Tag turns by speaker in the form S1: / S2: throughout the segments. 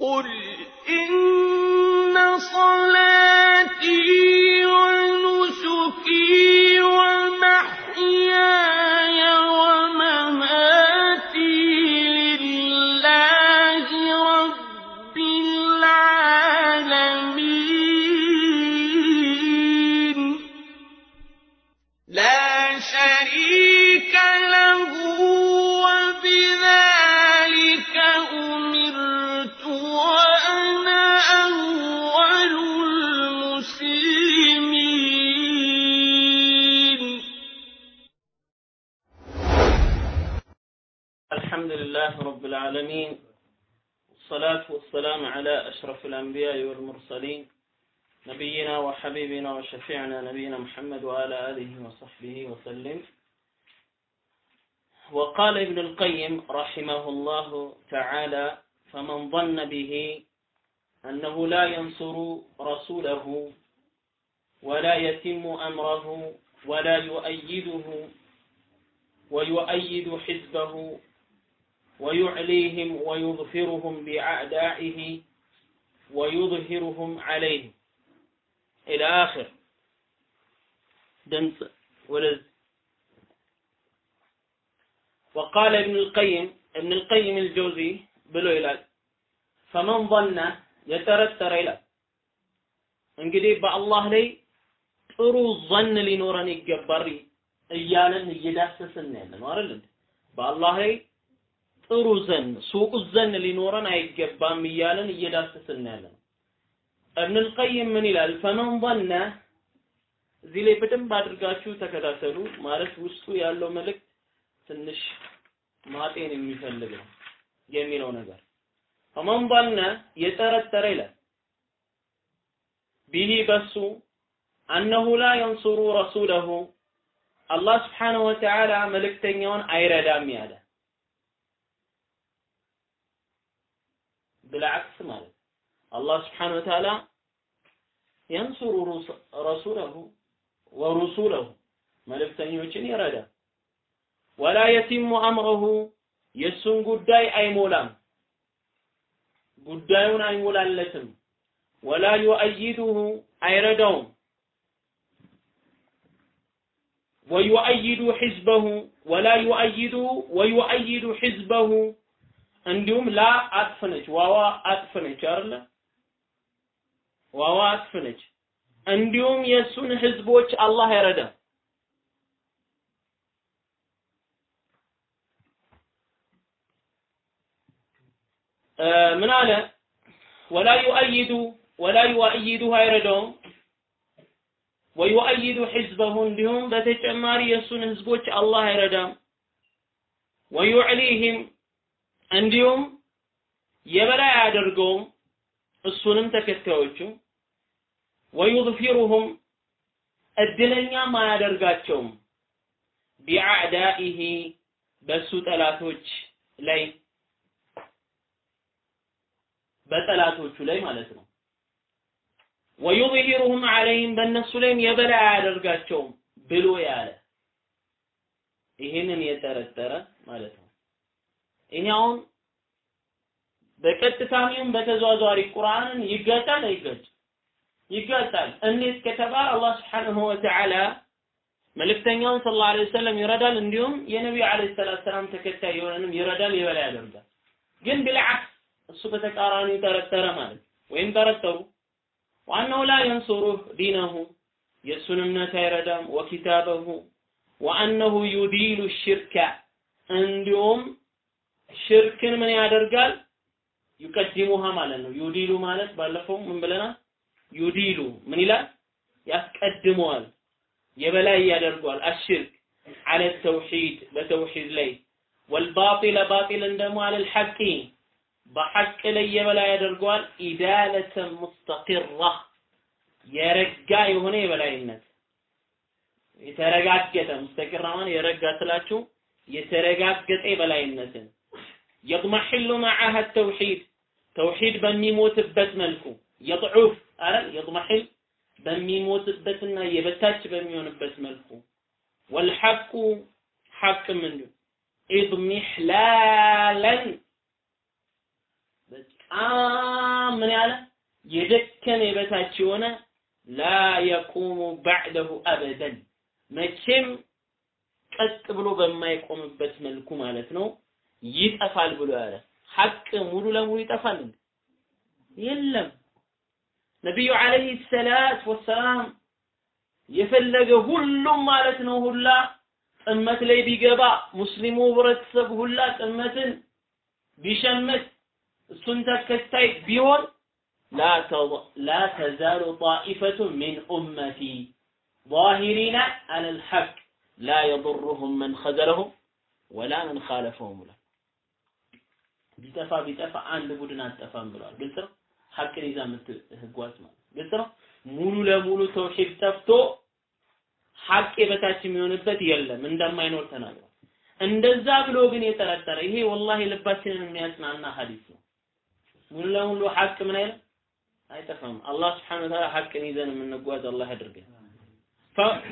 S1: قل إن العالمين
S2: والصلاة والسلام على أشرف الأنبياء والمرسلين نبينا وحبيبنا وشفيعنا نبينا محمد وعلى آله وصحبه وسلم. وقال ابن القيم رحمه الله تعالى فمن ظن به أنه لا ينصر رسوله ولا يتم أمره ولا يؤيده ويؤيد حزبه ويعليهم ويظفرهم بأعدائه ويظهرهم عليه إلى آخر دنس ولز وقال ابن القيم ابن القيم الجوزي بلو ይላል فمن ظن يترتر ይላል እንግዲህ በአላህ ላይ ጥሩ ظن ሊኖረን ይገባል እያለን እየዳሰስን ያለ ነው አይደል እንዴ? በአላህ ላይ ጥሩ ዘን ሱኡ ዘን ሊኖረን አይገባም እያለን እየዳሰስን ያለ ነው። እብን አልቀይም ምን ይላል? ፈመን ظن እዚህ ላይ በደንብ አድርጋችሁ ተከታተሉ። ማለት ውስጡ ያለው መልእክት ትንሽ ማጤን የሚፈልግ ነው የሚለው ነገር ፈመን ظن የጠረጠረ ይላል ቢሂ በሱ አነሁ ላ የንሱሩ ረሱለሁ አላህ ስብሓነሁ ወተዓላ መልእክተኛውን አይረዳም ያለ ብልዓክስ ማለት አላህ ስብሓነሁ ወተዓላ የንሱሩ ረሱለሁ ወሩሱለሁ መልእክተኞችን ይረዳል። ወላ የቲሙ አምረሁ የእሱን ጉዳይ አይሞላም፣ ጉዳዩን አይሞላለትም። ወላ ዩአይዱሁ አይረዳውም ወዩአይዱ ሒዝበሁ ወላ ዩአይዱ ወዩአይዱ ሒዝበሁ እንዲሁም ላ አጥፍ ነች፣ ዋዋ አጥፍ አይደለ? ዋዋ አጥፍ እንዲሁም የእሱን ህዝቦች አላህ አይረዳም። ምን አለ? ولا يؤيده ولا يؤيده አይረዳውም ويؤيد حزبه እንዲሁም በተጨማሪ የእሱን ህዝቦች አላህ አይረዳም። ويعليهم እንዲሁም የበላይ አያደርገውም እሱንም ተከታዮቹ ويظفرهم እድለኛም አያደርጋቸውም بأعدائه በሱ ጠላቶች ላይ በጠላቶቹ ላይ ማለት ነው። ወዩظሂሩሁም ዐለይህም በእነሱ ላይም የበላይ አያደርጋቸውም ብሎ ያለ ይህንን የጠረጠረ ማለት ነው። ይሄ አሁን በቀጥታም ይሁን በተዘዋዋሪ ቁርአንን ይጋጫል አይጋጭ? ይጋጫል። እንዴት ከተባለ አላህ ስብሓንሁ ወተዓላ መልእክተኛውን ሰለላሁ ዐለይሂ ወሰለም ይረዳል፣ እንዲሁም የነቢዩ ዐለይሂ ሰላም ተከታይ የሆነንም ይረዳል፣ የበላይ ያደርጋል። ግን ቢልዓክስ እሱ በተቃራኒው ጠረጠረ ማለት ወይም ጠረጠሩ ዋናው ላ የንሱሩህ ዲነሁ የእሱን እምነት አይረዳም፣ ወኪታበሁ ወአነሁ ዩዲሉ ሽርከ እንዲሁም ሽርክን ምን ያደርጋል ዩቀድሙሃ ማለት ነው። ዩዲሉ ማለት ባለፈው ምን ብለናል? ዩዲሉ ምን ይላል? ያስቀድመዋል፣ የበላይ ያደርገዋል። አሽርክ አለ ተውሂድ በተውሂድ ላይ ወልባጢለ ባጢልን ደግሞ አለል ሐቂ በሐቅ ላይ የበላይ ያደርገዋል። ኢዳለተ ሙስተቂራ የረጋ የሆነ የበላይነት የተረጋገጠ ሙስተቂራ ማለት የረጋ ስላችሁ የተረጋገጠ የበላይነትን የጥመሕሉ መዓሃ ተውሂድ ተውሂድ በሚሞትበት መልኩ የضዑፍ አረ የጥመሕል በሚሞትበትና የበታች በሚሆንበት መልኩ ወልሐቁ ሐቅም እንዲሁ ኢድሚሕላለን በጣም ምን ያለ የደከመ የበታች የሆነ ላ የቁሙ ባዕደሁ አበደን መቼም ቀጥ ብሎ በማይቆምበት መልኩ ማለት ነው ይጠፋል ብሎ ያለ ሐቅ ሙሉ ለሙሉ ይጠፋል እንዴ? የለም። ነቢዩ አለይሂ ሰላት ወሰላም የፈለገ ሁሉም ማለት ነው ሁላ ጥመት ላይ ቢገባ ሙስሊሙ ህብረተሰብ ሁላ ጥመትን ቢሸምት እሱን ተከታይ ቢሆን ላ ተዛሉ ጣኢፈቱ ሚን ኡመቲ ظاهرين على الحق لا يضرهم من خذلهم ولا من خالفهم ብሏል። ቢጠፋ ቢጠፋ አንድ ቡድን አጠፋም ብሏል። ግልጽ ነው። ሐቅን ይዛ የምትጓዝ ማለት ግልጽ ነው። ሙሉ ለሙሉ ተውሂድ ጠፍቶ ሐቅ የበታች የሚሆንበት የለም እንደማይኖር ተናግሯል። እንደዛ ብሎ ግን የጠረጠረ ይሄ ወላሂ ልባችንን የሚያጽናና ሐዲስ ነው። ሙሉ ለሙሉ ሐቅ ምን አይልም አይጠፋም። አላህ ስብሐነሁ ወተዓላ ሐቅን ይዘን የምንጓዝ አላህ ያድርገን።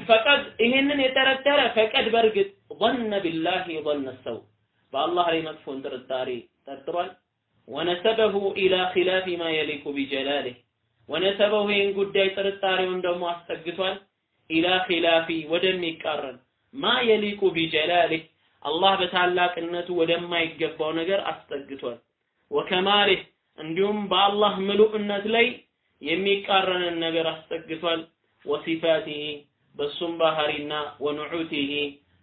S2: ፈቀድ ይሄንን የጠረጠረ ፈቀድ በእርግጥ ظن بالله ظن السوء በአላህ ላይ መጥፎን ጥርጣሬ ጠርጥሯል። ወነሰበሁ ኢላ ኺላፊ ማ የሊቁ ቢጀላሊህ ወነሰበሁ ይህን ጉዳይ ጥርጣሬውን ደግሞ አስጠግቷል ኢላ ኺላፊ ወደሚቃረን ማ የሊቁ ቢጀላሊህ አላህ በታላቅነቱ ወደማይገባው ነገር አስጠግቷል። ወከማሊህ እንዲሁም በአላህ ምሉእነት ላይ የሚቃረንን ነገር አስጠግቷል። ወሲፋቲሂ በሱም ባህሪና ወኑዑቲሂ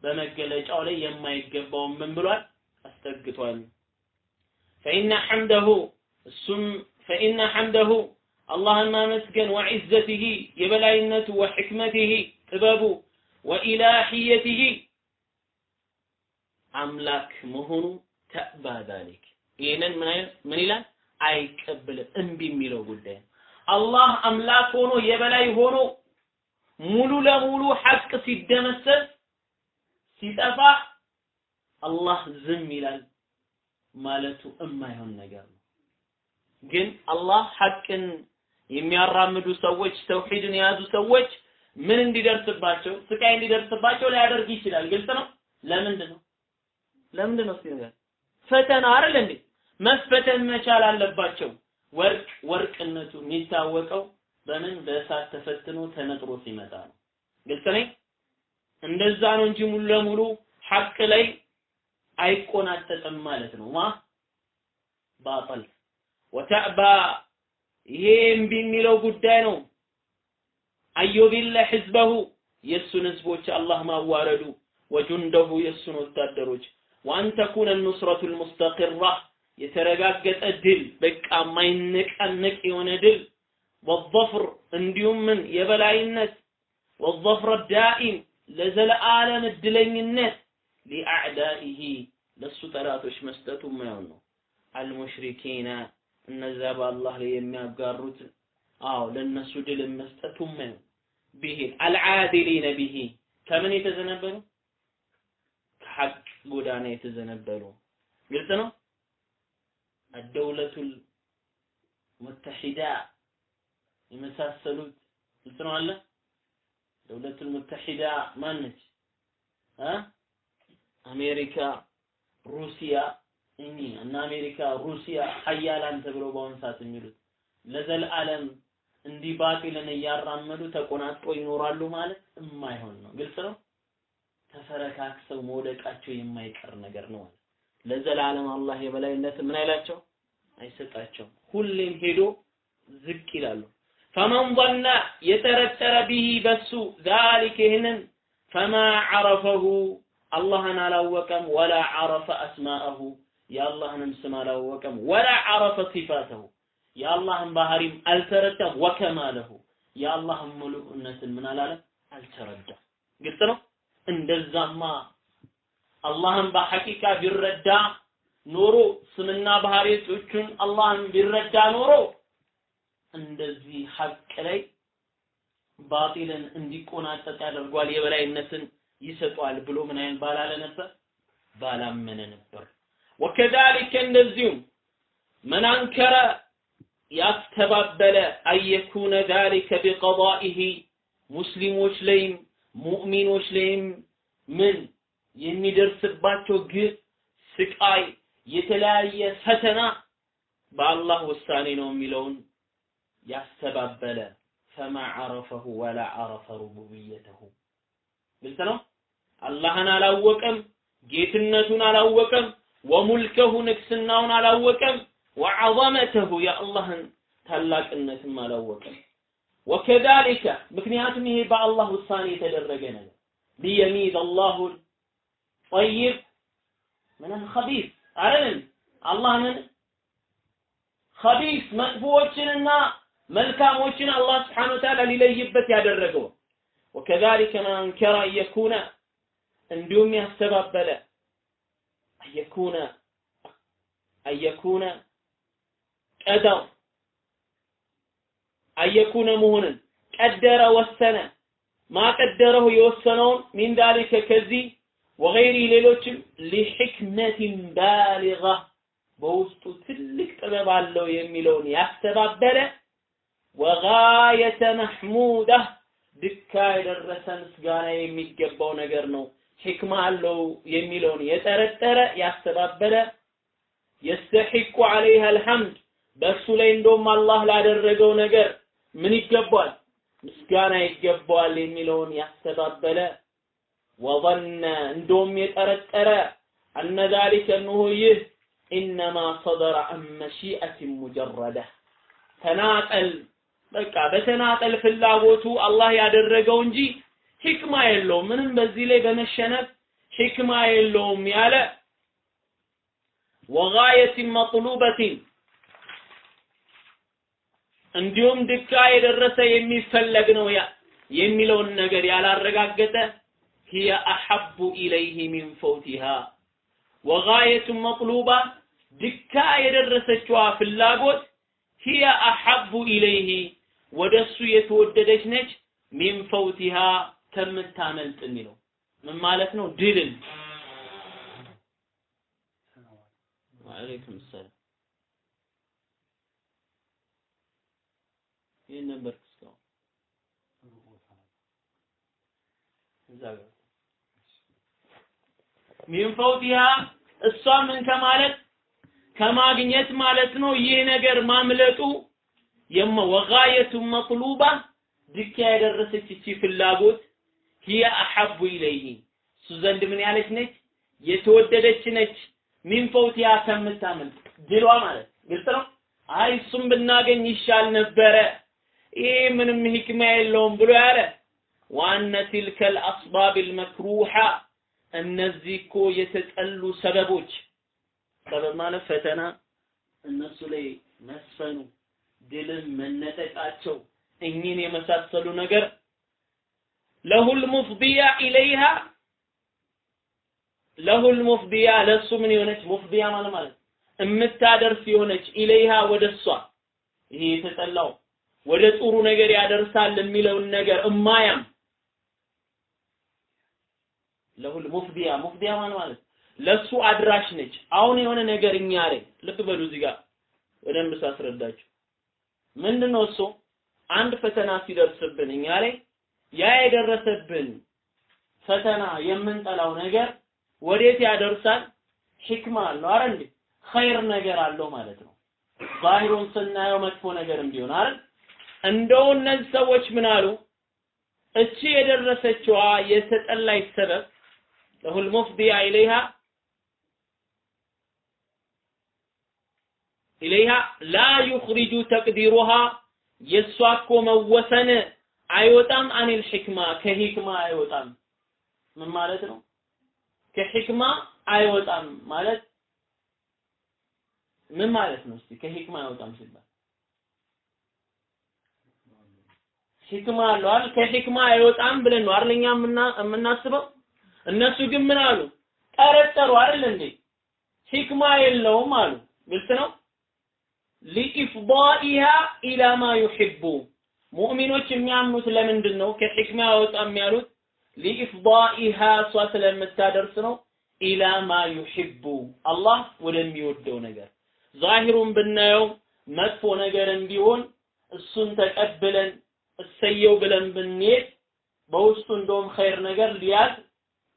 S2: በመገለጫው ላይ የማይገባውን ምን ብሏል አስጠግቷል። ፈኢነ ሐምደሁ እሱም ፈኢነ ሐምደሁ አላህን ማመስገን ወዒዘቲሂ የበላይነቱ ወሕክመቲሂ ጥበቡ ወኢላሂየቲሂ አምላክ መሆኑ ተእባ ዛሊክ ይህንን ምን ይላል? አይቀበልም። እምቢ የሚለው ጉዳይ አላህ አምላክ ሆኖ የበላይ ሆኖ ሙሉ ለሙሉ ሐቅ ሲደመሰስ ሲጠፋ አላህ ዝም ይላል ማለቱ የማይሆን ነገር ነው። ግን አላህ ሐቅን የሚያራምዱ ሰዎች ተውሂድን የያዙ ሰዎች ምን እንዲደርስባቸው ስቃይ እንዲደርስባቸው ሊያደርግ ይችላል። ግልጽ ነው። ለምንድን ነው ለምንድን ነው ሲል ፈተና አይደል እንዴ? መፈተን መቻል አለባቸው። ወርቅ ወርቅነቱ የሚታወቀው በምን በእሳት ተፈትኖ ተነጥሮ ሲመጣ ነው። ግልጽ ነኝ። እንደዛ ነው እንጂ ሙሉ ለሙሉ ሐቅ ላይ አይቆናጠጥም ማለት ነው። ማ? ባጠል። ወተዕባ ይሄ እምቢ የሚለው ጉዳይ ነው። አዩቢለ ሕዝበሁ የእሱን ህዝቦች አላህ ማዋረዱ። ወጁንደሁ የእሱን ወታደሮች። ወአን ተኩነ ኑስረቱ ልሙስተቂራ የተረጋገጠ ድል በቃ የማይነቃነቅ የሆነ ድል። ወظፍር እንዲሁም ምን? የበላይነት። ወظፍር ዳኢም ለዘለዓለም እድለኝነት ሊአዕዳኢሂ ለሱ ጠላቶች መስጠቱ የማይሆን ነው። አልሙሽሪኪና እነዛ በአላህ ላይ የሚያጋሩት አዎ ለነሱ ድል መስጠቱ የማይሆን ቢሂ አልዓዲሊነ ቢሂ ከምን የተዘነበሉ ከሐቅ ጎዳና የተዘነበሉ ግልጽ ነው። አደውለቱል ሙተሒዳ የመሳሰሉት ግልጽ ነው አለ ደውለቱል ሙተሒዳ ማነች? አሜሪካ፣ ሩሲያ እኚህ እና አሜሪካ፣ ሩሲያ ሀያላን ተብለው በአሁኑ ሰዓት የሚሉት ለዘላለም እንዲህ ባጢልን እያራመዱ ተቆናጦ ይኖራሉ ማለት የማይሆን ነው። ግልጽ ነው። ተፈረካክሰው መውደቃቸው የማይቀር ነገር ነው ለዘላለም አላህ የበላይነት ምን አይላቸው አይሰጣቸውም። ሁሌም ሄዶ ዝቅ ይላሉ። ፈመን ظن የጠረጠረ ቢሂ በሱ ዛሊክ ይህንን ፈማ ዐረፈሁ አላህን አላወቀም ወላ ዐረፈ አስማአሁ። የአላህንም ስም አላወቀም ወላ ዐረፈ ሲፋተሁ። የአላህን ባህሪም አልተረዳም ወከማለሁ። የአላህን ሙሉእነትን ምን አላለም አልተረዳም። ግልጽ ነው? እንደዛማ አላህን በሐቂቃ ቢረዳ ኖሮ ስምና ባህሪዎቹን አላህን ቢረዳ ኖሮ እንደዚህ ሐቅ ላይ ባጢልን እንዲቆናጠጥ ያደርጓል የበላይነትን ይሰጧል ብሎ ምን አይነት ባላለ ነበር? ባላመነ ነበር። ወከዛሊከ እንደዚሁም መን አንከረ ያስተባበለ አየኩነ ዛሊከ ቢቀዳኢሂ ሙስሊሞች ላይም ሙእሚኖች ላይም ምን የሚደርስባቸው ግፍ ስቃይ የተለያየ ፈተና በአላህ ውሳኔ ነው የሚለውን ያስተባበለ። ፈማ ዐረፈሁ ወላ ዐረፈ ሩቡብየተሁ። ግልጽ ነው። አላህን አላወቀም፣ ጌትነቱን አላወቀም፣ ወሙልከሁ ንግስናውን አላወቀም፣ ወዐዘመተሁ የአላህን ታላቅነትም አላወቀም። ወከዛሊከ ምክንያቱም ይሄ በአላህ ውሳኔ የተደረገ ነገር። ሊየሚዝ አላሁ ጠይብ ምንም ኸቢስ አይደለም። አላህ ምን ኸቢስ መጥፎዎችንና መልካሞችን አላህ ስብሓነ ወተዓላ ሊለይበት ያደረገው። ወከዛሊከ መን አንከረ አየኩነ እንዲሁም ያስተባበለ አየኩነ አየኩነ ቀደር አየኩነ መሆንን ቀደረ ወሰነ ማቀደረው የወሰነውን ሚን ዳሊከ ከዚህ ወገይሪ ሌሎችም ሊሕክመትን ባሊጋ በውስጡ ትልቅ ጥበብ አለው የሚለውን ያስተባበለ ወጋየተ መሕሙዳ ድካ የደረሰ ምስጋና የሚገባው ነገር ነው ሂክማ አለው የሚለውን የጠረጠረ ያስተባበለ የስተሒቁ አለይሃ አልሐምድ በእሱ ላይ እንደውም አላህ ላደረገው ነገር ምን ይገባል ምስጋና ይገባዋል የሚለውን ያስተባበለ ወظن እንደውም የጠረጠረ أن ذلك أنه ይህ إنما صدر عن مشيئة مجردة ተናጠል በቃ በተናጠል ፍላጎቱ አላህ ያደረገው እንጂ ሂክማ የለውም። ምንም በዚህ ላይ በመሸነፍ ሂክማ የለውም ያለ ወጋየትን መጥሉበትን እንዲሁም ድካ የደረሰ የሚፈለግ ነው ያ የሚለውን ነገር ያላረጋገጠ هي أحب إليه من فوتها وغاية مطلوبة ድካ የደረሰችዋ ፍላጎት هي أحب إليه ወደሱ የተወደደች ነች ሚን ፈውቲሃ ከምታመልጥ የሚለው ምን ማለት ነው? ድልን ወአለይኩም ሰላም ይህን ነበር እስካሁን ሚን ፈውቲሃ እሷ ምን ከማለት ከማግኘት ማለት ነው። ይህ ነገር ማምለጡ የመ ወጋየቱ መጥሉባ ድካ ያደረሰች እቺ ፍላጎት ሂየ አሐቡ ኢለይህ እሱ ዘንድ ምን ያለች ነች? የተወደደች ነች። ሚን ፈውቲሃ ከምታመልጥ ድሏ ማለት ግልጽ ነው። አይ እሱም ብናገኝ ይሻል ነበረ ይሄ ምንም ሂክማ የለውም ብሎ ያለ ዋነ ቲልከል አስባብ አልመክሩሃ እነዚህ እኮ የተጠሉ ሰበቦች ሰበብ ማለት ፈተና እነሱ ላይ መስፈኑ ድልም መነጠቃቸው እኚህን የመሳሰሉ ነገር ለሁል ሙፍዲያ ኢለይሃ ለሁል ሙፍዲያ ለሱ ምን የሆነች? ሙፍዲያ ማለት ማለት እምታደርስ የሆነች ኢለይሃ ወደ እሷ። ይሄ የተጠላው ወደ ጥሩ ነገር ያደርሳል የሚለውን ነገር እማያም። ለሁል ሙፍዲያ ሙፍዲያ ማለት ማለት ለሱ አድራሽ ነች። አሁን የሆነ ነገር እኛ ላይ ልብ በሉ እዚህ ጋር በደንብ ሳስረዳችሁ። ምንድነው እሱ? አንድ ፈተና ሲደርስብን እኛ ላይ ያ የደረሰብን ፈተና የምንጠላው ነገር ወዴት ያደርሳል? ሂክማ አለው አይደል እንዴ? ኸይር ነገር አለው ማለት ነው። ዛሂሩን ስናየው መጥፎ ነገርም ቢሆን አይደል? እንደው እነዚህ ሰዎች ምን አሉ? እቺ የደረሰችዋ የተጠላች ሰበብ ለሁል ሙፍዲያ ኢለይሃ ኢለይሃ ላ ዩኽሪጁ ተቅዲሩሃ የእሷ እኮ መወሰን አይወጣም አኒል ሕክማ ከሂክማ አይወጣም። ምን ማለት ነው? ከሂክማ አይወጣም ማለት ምን ማለት ነው? እስቲ ከሂክማ አይወጣም ሲባል ሂክማ አለው አይደል? ከሂክማ አይወጣም ብለን ነው አይደል እኛ የምናስበው። እነሱ ግን ምን አሉ? ጠረጠሩ አይደል እንዴ? ሂክማ የለውም አሉ። ግልጽ ነው። ሊኢፍዳኢሃ ኢላ ማ ዩሂቡ ሙእሚኖች የሚያምኑት ለምንድን ነው ከሂክማ አይወጣም ያሉት? ሊኢፍዳኢሃ እሷ ስለምታደርስ ነው። ኢላ ማ ዩሂቡ አላህ ወደሚወደው ነገር ዛሂሩን ብናየው መጥፎ ነገርም ቢሆን እሱን ተቀብለን እሰየው ብለን ብንሄድ በውስጡ እንደውም ኸይር ነገር ሊያዝ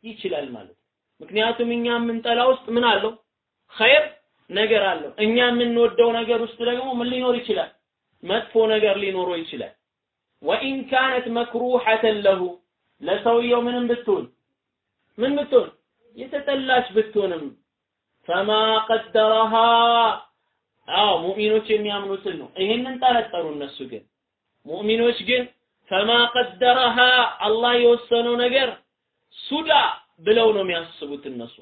S2: ይችላል ማለት ነው። ምክንያቱም እኛ የምንጠላ ውስጥ ምን አለው? ኸይር ነገር አለው። እኛ የምንወደው ነገር ውስጥ ደግሞ ምን ሊኖር ይችላል? መጥፎ ነገር ሊኖረው ይችላል። ወኢን ካነት መክሩሐተን ለሁ ለሰውየው ምንም ብትሆን ምን ብትሆን? የተጠላች ብትሆንም። ፈማ ቀደረሃ አዎ ሙእሚኖች የሚያምኑትን ነው። ይሄንን ጠረጠሩ እነሱ ግን። ሙእሚኖች ግን ፈማ ቀደረሃ አላህ የወሰነው ነገር ሱዳ ብለው ነው የሚያስቡት እነሱ።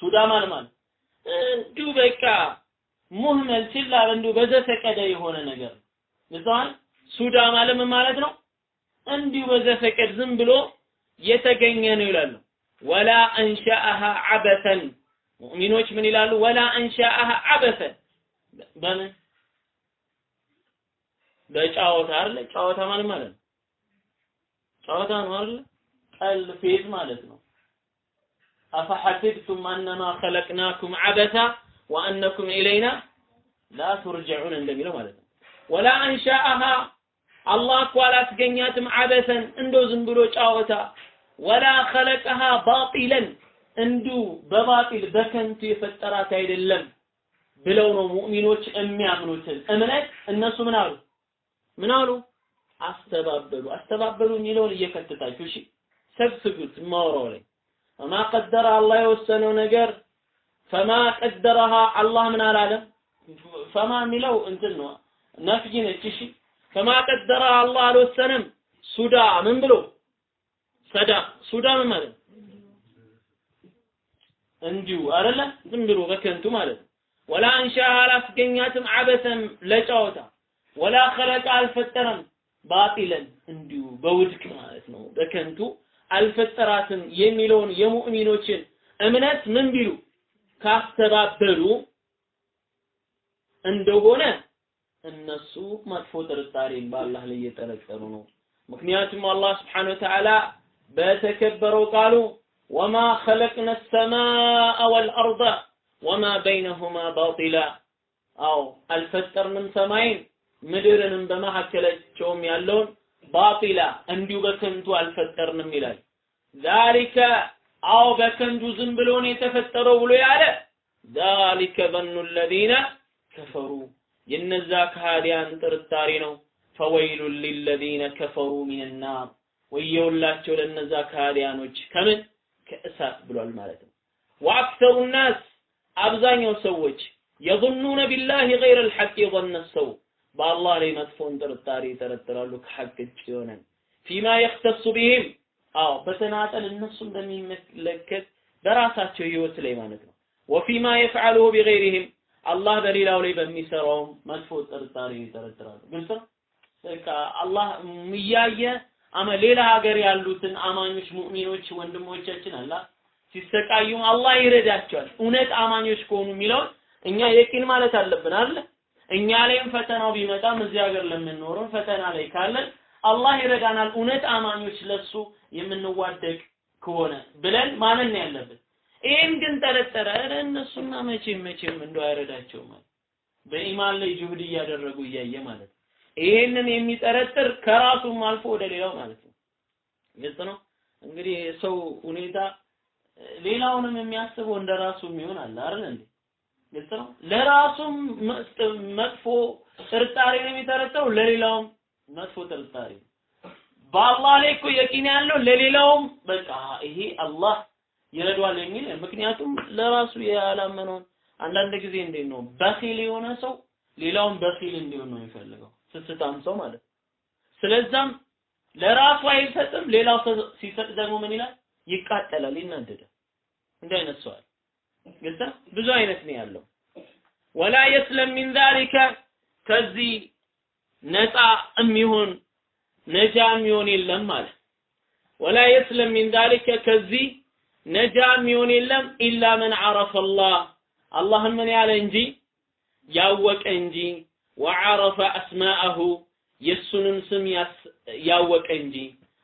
S2: ሱዳ ማለት ማለት እንዲሁ በቃ ሙህመል ችላ እንዲሁ በዘፈቀደ የሆነ ነገር ንጹሃን ሱዳ ማለት ምን ማለት ነው? እንዲሁ በዘፈቀድ ዝም ብሎ የተገኘ ነው ይላሉ። ولا أنشأها عبثا ሙእሚኖች ምን ይላሉ? ولا أنشأها عبثا በምን በጫወታ አይደለ? ጫወታ ማለት ማለት ነው። ጫወታ ነው አይደለ? ቀልድ ፌዝ ማለት ነው። أفحسبتم أنما خلقناكم عبثا وأنكم إلينا لا ترجعون እንደሚለው ማለት ነው። ولا أنشأها አላህ እኮ አላስገኛትም አበሰን እንደው ዝም ብሎ ጫወታ። ወላ ኸለቀሃ ባጢለን እንዲሁ በባጢል በከንቱ የፈጠራት አይደለም ብለው ነው ሙእሚኖች የሚያምኑትን። እምነት እነሱ ምን አሉ? ምን አሉ? አስተባበሉ። አስተባበሉ የሚለውን እየከተታችሁ እሺ ሰብስቡት ማወራው ላይ። ፈማ ቀደረ አላህ የወሰነው ነገር ፈማ ቀደረሃ አላህ ምን አላለም? ፈማ የሚለው እንትን ነው። ነፍይ ነች እሺ ፈማ ቀደረ አላህ አልወሰነም። ሱዳ ምን ብሎ? ሰዳ ሱዳ ምን ማለት? እንዲሁ አይደለ? ዝም ብሎ በከንቱ ማለት ነው። ወላ አንሻሃ አላስገኛትም አበሰን ለጨዋታ። ወላ ኸለቀ አልፈጠረም ባጢለን። እንዲሁ በውድቅ ማለት ነው። በከንቱ አልፈጠራትም የሚለውን የሙእሚኖችን እምነት ምን ቢሉ? ካስተባበሉ እንደሆነ እነሱ መጥፎ ጥርጣሬን በአላህ ላይ እየጠረጠሩ ነው። ምክንያቱም አላህ ስብሓነሁ ወተዓላ በተከበረው ቃሉ ወማ ኸለቅነ ሰማአ ወልአርደ ወማ በይነሁማ ባጢላ አዎ አልፈጠርንም ሰማይን ምድርንም በመካከላቸውም ያለውን ባጢላ እንዲሁ በከንቱ አልፈጠርንም ይላል። ዛሊከ አዎ በከንቱ ዝም ብሎ የተፈጠረው ብሎ ያለ ዛሊከ ዘኑ ለዚነ ከፈሩ የነዛ ከሃዲያን ጥርጣሬ ነው። ፈወይሉን ሊለዚነ ከፈሩ ሚነን ናር ወየውላቸው ለነዛ ከሃዲያኖች ከምን ከእሳት ብሏል ማለት ነው። ወአክሰሩ ናስ አብዛኛው ሰዎች የظنون بالله غير الحق ظن السوء በአላህ ላይ መጥፎን ጥርጣሬ ይጠረጥራሉ ከሐቅ ውጭ የሆነን ፊማ የክተሱ ቢህም አዎ በተናጠል እነሱም በሚመለከት በራሳቸው ህይወት ላይ ማለት ነው ወፊማ የፍዓሉሁ ቢገይሪህም አላህ በሌላው ላይ በሚሰራውም መጥፎ ጥርጣሬ ይጠረጥራሉ ግልጽ በቃ አላህ እያየ አመ ሌላ ሀገር ያሉትን አማኞች ሙእሚኖች ወንድሞቻችን አላህ ሲሰቃዩም አላህ ይረዳቸዋል። እውነት አማኞች ከሆኑ የሚለውን እኛ የቂን ማለት አለብን አይደል እኛ ላይም ፈተናው ቢመጣም እዚህ ሀገር ለምንኖረው ፈተና ላይ ካለን አላህ ይረዳናል። እውነት አማኞች ለሱ የምንዋደቅ ከሆነ ብለን ማመን ያለብን ይህን ግን ጠረጠረ። ኧረ እነሱማ መቼም መቼም እንደው አይረዳቸውም ማለት በኢማን ላይ ጅሁድ እያደረጉ እያየ ማለት ነው። ይሄንን የሚጠረጥር ከራሱም አልፎ ወደ ሌላው ማለት ነው። ግልጽ ነው? እንግዲህ የሰው ሁኔታ ሌላውንም የሚያስበው እንደ ራሱ የሚሆን አለ አይደል እንዴ? ግልጽ ነው? ለራሱም መጥፎ ጥርጣሬ ነው የሚጠረጠረው ለሌላውም መጥፎ ጥርጣሬ በአላህ ላይ እኮ የቂን ያለው ለሌላውም በቃ ይሄ አላህ ይረዷል የሚል ምክንያቱም ለራሱ ያላመነውን አንዳንድ ጊዜ እንዴት ነው? በኺል የሆነ ሰው ሌላውን በኺል እንዲሆን ነው የሚፈልገው ስስታም ሰው ማለት ስለዛም ለራሱ አይሰጥም ሌላው ሲሰጥ ደግሞ ምን ይላል? ይቃጠላል ይናደዳል። እንዲህ አይነት ሰው አለ። ብዙ አይነት ነው ያለው። ወላ የስለም ሚን ዛሊከ ከዚህ ነፃ የሚሆን ነጃ የሚሆን የለም ማለት ወላ የስለም ሚን ዛሊከ ከዚህ ነጃ የሚሆን የለም ኢላ መን ዓረፈ አላህ አላህን ምን ያለ እንጂ ያወቀ እንጂ ወዓረፈ አስማአሁ የእሱንም ስም ያወቀ እንጂ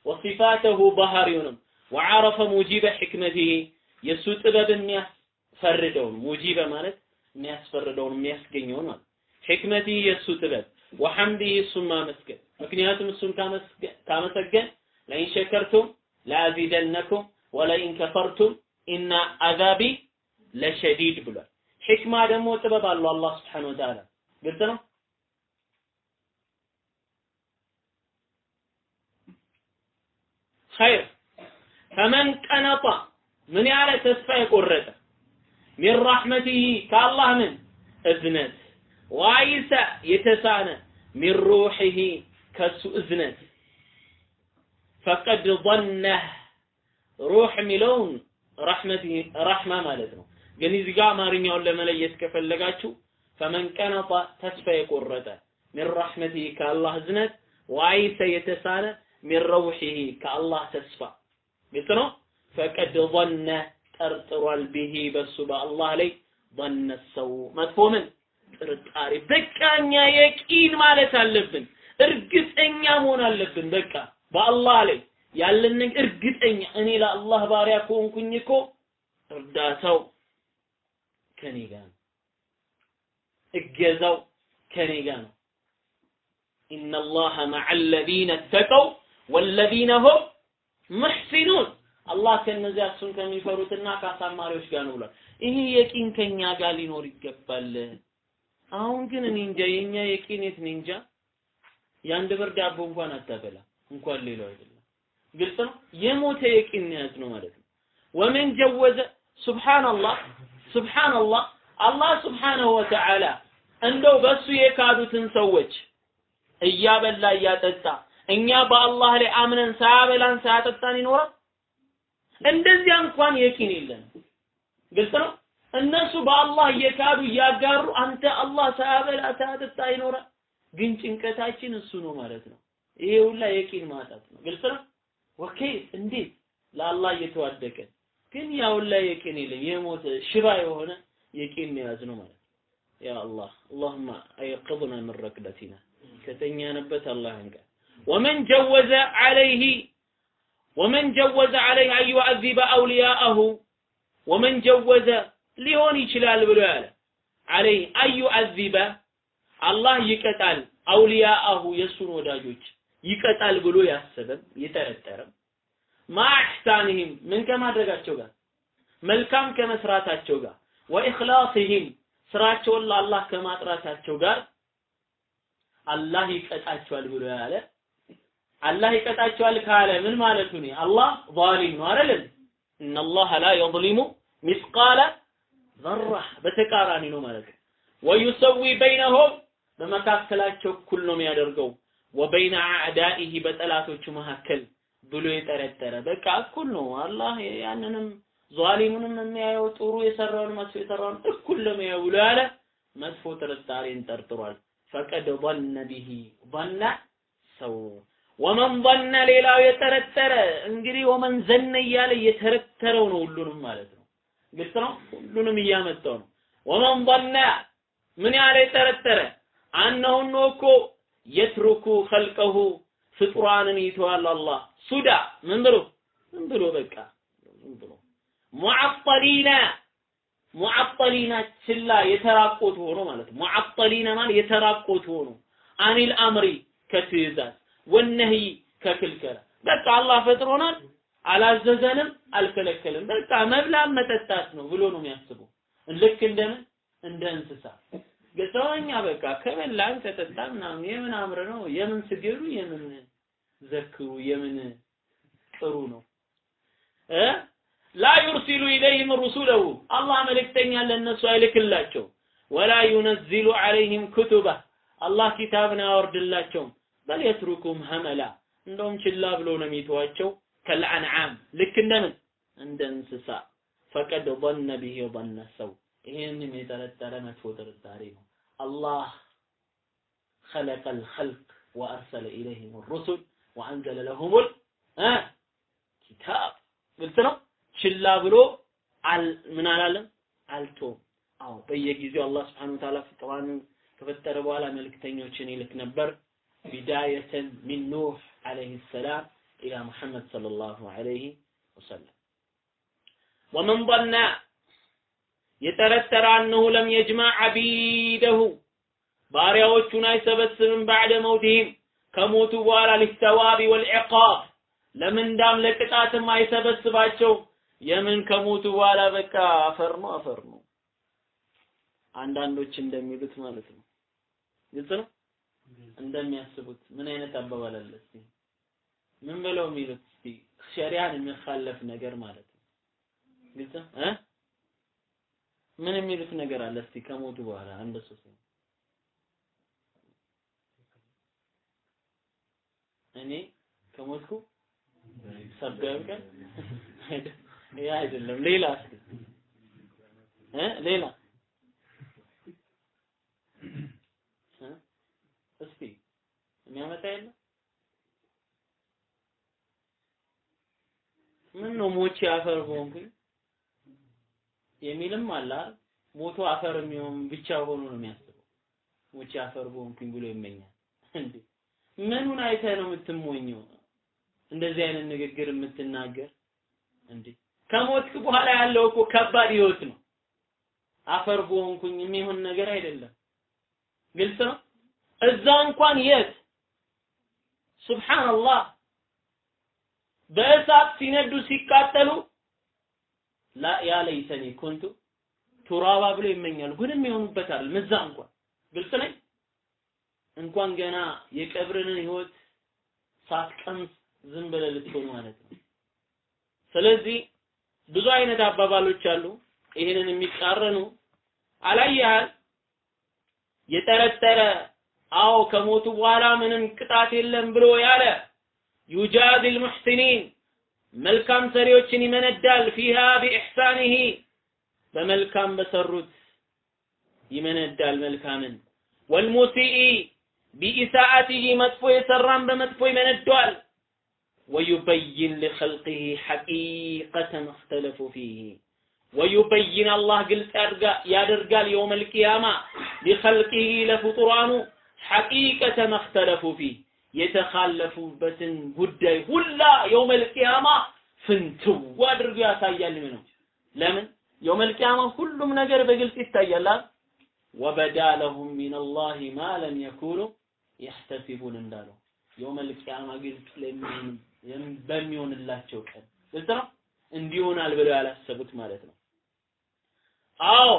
S2: ወሲፋተሁ ባህሪውንም ወዓረፈ ሙጂበ ሕክመቲህ የእሱ ጥበብ የሚያስፈርደውን ሙጂበ ማለት የሚያስፈርደውን የሚያስገኘውን ማለት ሕክመቲህ የእሱ ጥበብ ወሐምዲህ እሱን ማመስገን ምክንያቱም እሱን ካመሰገን ለኢን ሸከርቱም ለአዚደነኩም ወለኢን ከፈርቱም ኢና አዛቢ ለሸዲድ ብሏል። ሕክማ ደግሞ ጥበብ አለው አላህ ስብሓነሁ ወተዓላ ግልጽ ነው? ኸይር። ፈመን ቀነጠ ምን ያለ ተስፋ የቆረጠ? ሚን ረሕመቲሂ ከአላህ ምን? እዝነት። ዋይሰ የተሳነ። ሚን ሩሒሂ ከሱ እዝነት። ፈቀድ ظነህ ሩህ የሚለውን ረሕማ ማለት ነው። ግን እዚህ ጋር አማርኛውን ለመለየት ከፈለጋችሁ ፈመን ቀነጠ ተስፋ የቆረጠ ሚን ረሕመቲሂ ከአላህ እዝነት ዋይሰ የተሳነ ሚን ረውሒሂ ከአላህ ተስፋ። ግልጽ ነው? ፈቀድ ظነ ጠርጥሯል ቢሂ በሱ በአላህ ላይ ظነ ሰው መጥፎ ምን? ጥርጣሬ። በቃ እኛ የቂን ማለት አለብን። እርግጠኛ መሆን አለብን። በቃ በአላህ ላይ ያለንን እርግጠኛ እኔ ለአላህ ባሪያ ከሆንኩኝ እኮ እርዳታው ከኔ ጋር ነው፣ እገዛው ከኔ ጋር ነው። ኢነላህ መዐ ለዚነ ተቀው ወለዚነ ሁም ሙሕሲኑን አላህ ከነዚያ እሱን ከሚፈሩትና ከአሳማሪዎች ጋር ነው ብሏል። ይሄ የቂን ከኛ ጋር ሊኖር ይገባል። አሁን ግን እኔ እንጃ የኛ የቂን የት እኔ እንጃ። የአንድ ብር ዳቦ እንኳን አታበላ እንኳን ሌላው አይደለም። ግልጽ ነው። የሞተ የቂን ያዝ ነው ማለት ነው። ወመን ጀወዘ ሱብሃንአላህ ሱብሃንአላህ አላህ ሱብሃነሁ ወተዓላ እንደው በሱ የካዱትን ሰዎች እያበላ እያጠጣ እኛ በአላህ ላይ አምነን ሳያበላን ሳያጠጣን ይኖራል። እንደዚያ እንኳን የቂን የለንም። ግልጽ ነው። እነሱ በአላህ እየካዱ እያጋሩ አንተ አላህ ሳያበላ ሳያጠጣ ይኖራል። ግን ጭንቀታችን እሱ ነው ማለት ነው። ይሄ ሁላ የቂን ማጣት ነው። ግልጽ ነው። ወከይፍ እንዴት ለአላህ እየተዋደቀ ግን ያ ሁላ የቂን የለም። የሞተ ሽባ የሆነ የቂን መያዝ ነው ማለት ነው። ያ አላህ اللهم ايقظنا من رقدتنا ከተኛንበት አላህ ያንቃ ومن جوز عليه ومن جوز عليه أن يعذب أولياءه ومن جوز ሊሆን ይችላል ብሎ ያለ عليه أن يعذب አላህ ይቀጣል አውሊያአሁ የሱን ወዳጆች ይቀጣል ብሎ ያሰበም የጠረጠረም ማእሕሳንህም ምን ከማድረጋቸው ጋር መልካም ከመስራታቸው ጋር ወኢኽላስህም ስራቸውን ለአላህ ከማጥራታቸው ጋር አላህ ይቀጣቸዋል ብሎ ያለ አላህ ይቀጣቸዋል ካለ ምን ማለቱ ነው? አላህ ዛሊም ነው አይደል? ኢነላህ ላ የظሊሙ ሚስቃለ ዘራ በተቃራኒ ነው ማለት ነው። ወዩሰዊ በይነሁም በመካከላቸው እኩል ነው የሚያደርገው ወበይነ አዕዳኢህ በጠላቶቹ መካከል ብሎ የጠረጠረ በቃ እኩል ነው። አላህ ያንንም ዟሊሙንም የሚያየው ጥሩ የሰራውን መጥፎ የሰራውን እኩል ነው የሚያየው ብሎ ያለ መጥፎ ጥርጣሬን ጠርጥሯል። ፈቀድ ظن به ظن ሰው ወመን ظن ሌላው የጠረጠረ እንግዲህ ወመን ዘነ እያለ እየተረተረው ነው ሁሉንም ማለት ነው። ግልጽ ነው። ሁሉንም እያመጣው ነው። ወመን ظن ምን ያለ የጠረጠረ አነሁ ነው እኮ የትሩኩ ኸልቀሁ ፍጡራንን ይተዋል አላህ። ሱዳ ምን ብሎ? ምን ብሎ በቃ? ምን ብሎ? ሙዐጠሊና ሙዐጠሊና ችላ የተራቆቱ ሆኖ ማለት ነው። ሙዐጠሊና ማለት የተራቆቱ ሆኖ አኒል አምሪ ከትእዛዝ ወነህይ ከክልከላ። በቃ አላህ ፈጥሮናል አላዘዘንም አልከለከልም በቃ መብላት መጠጣት ነው ብሎ ነው የሚያስበው። ልክ እንደምን? እንደ እንስሳ ገሰውኛ በቃ ከበላን ከጠጣን ምናምን የምን አምር ነው የምን ስገዱ የምን ዘክሩ የምን ጥሩ ነው እ ላ ዩርሲሉ ኢለይህም ሩሱለሁ አላህ መልእክተኛ ለእነሱ አይልክላቸው ወላ ዩነዚሉ ዐለይህም ኩቱበ አላህ ኪታብን አያወርድላቸውም በል የትሩኩም ሀመላ እንደውም ችላ ብሎ ነው የሚተዋቸው ከልአንዓም ልክ እንደምን እንደ እንስሳ ፈቀድ ظن به ظن ሰው ይሄንን የጠረጠረ መጥፎ ጥርጣሬ ነው። አላህ ኸለቀል ኸልቅ ወአርሰለ ኢለይሂም ሩሱል ወአንዘለ ለሁሙል ኪታብ ግልጽ ነው። ችላ ብሎ አል ምን አላለም አልቶም። አዎ በየጊዜው አላህ ሱብሓነሁ ወተዓላ ፍጥሯንን ከፈጠረ በኋላ መልእክተኞችን ይልክ ነበር። ቢዳየተን ሚን ኑህ አለይሂ ሰላም ኢላ ሙሐመድ ሰለላሁ ዐለይሂ ወሰለም ወመን ظن የጠረጠረ አነሁ ለም የጅማዕ አቢደሁ ባሪያዎቹን አይሰበስብም ባዕደ መውቲህም። ከሞቱ በኋላ ሊተዋቢ ወልዕቃብ ለምንዳም ለቅጣትም አይሰበስባቸው? የምን ከሞቱ በኋላ በቃ አፈር ነው አፈር ነው አንዳንዶች እንደሚሉት ማለት ነው። ግልጽ ነው? እንደሚያስቡት ምን አይነት አባባል አለ እስቲ? ምን ብለው የሚሉት እስቲ? ሸሪያን የሚኻለፍ ነገር ማለት ነው። ግልጽ እ ምን የሚሉት ነገር አለ? እስቲ ከሞቱ በኋላ ሶስት እኔ ከሞትኩ ሰርዶ ያብቃል ይህ አይደለም። ሌላ እስቲ። እ? ሌላ። እስቲ የሚያመጣ የለም? ምን ነው ሞቼ አፈር በሆንኩኝ የሚልም አለ? ሞቶ አፈር የሚሆን ብቻ ሆኖ ነው የሚያስበው። ሞቼ አፈር በሆንኩኝ ብሎ ይመኛል። እንዴ ምኑን አይተህ ነው የምትሞኘው? እንደዚህ አይነት ንግግር የምትናገር እንዴ? ከሞትክ በኋላ ያለው እኮ ከባድ ህይወት ነው። አፈር በሆንኩኝ የሚሆን ነገር አይደለም። ግልጽ ነው። እዛ እንኳን የት ሱብሃንአላህ በእሳት ሲነዱ ሲቃጠሉ ላ ያ ለይተኒ ኩንቱ ቱራባ ብሎ ይመኛሉ። የሚሆኑበት አይደል እዛ እንኳን ግልጽ ነኝ። እንኳን ገና የቀብርን ህይወት ሳትቀምስ ዝም ብለህ ልትሆን ማለት ነው። ስለዚህ ብዙ አይነት አባባሎች አሉ ይህንን የሚቃረኑ አላያል የጠረጠረ አዎ ከሞቱ በኋላ ምንም ቅጣት የለም ብሎ ያለ ዩጃዚል ሙሕሲኒን መልካም ሰሪዎችን ይመነዳል። ፊሃ ቢኢሕሳኒሂ በመልካም በሰሩት ይመነዳል መልካምን። ወልሙሲኢ ቢኢሳአቲሂ መጥፎ የሰራን በመጥፎ ይመነደዋል። ወዩበይን ሊኸልቂሂ ሐቂቀተ መክተለፉ ፊሂ። ወዩበይን አላህ ግልጽ ያደርጋል የውመል ቂያማ ሊኸልቂሂ ለፍጡራኑ ሐቂቀተ መክተለፉ ፊህ የተካለፉበትን ጉዳይ ሁላ የውመል ቂያማ ፍንትው አድርጎ ያሳያል ነው። ለምን? የውመል ቂያማ ሁሉም ነገር በግልጽ ይታያል ወበዳ ለሁም ሚነላሂ ማ ለም የኩኑ የሕተሲቡን እንዳለው የውመል ቂያማ ግልጽ በሚሆንላቸው ቀን ግልጽ ነው? እንዲሆናል ብለው ያላሰቡት ማለት ነው። አዎ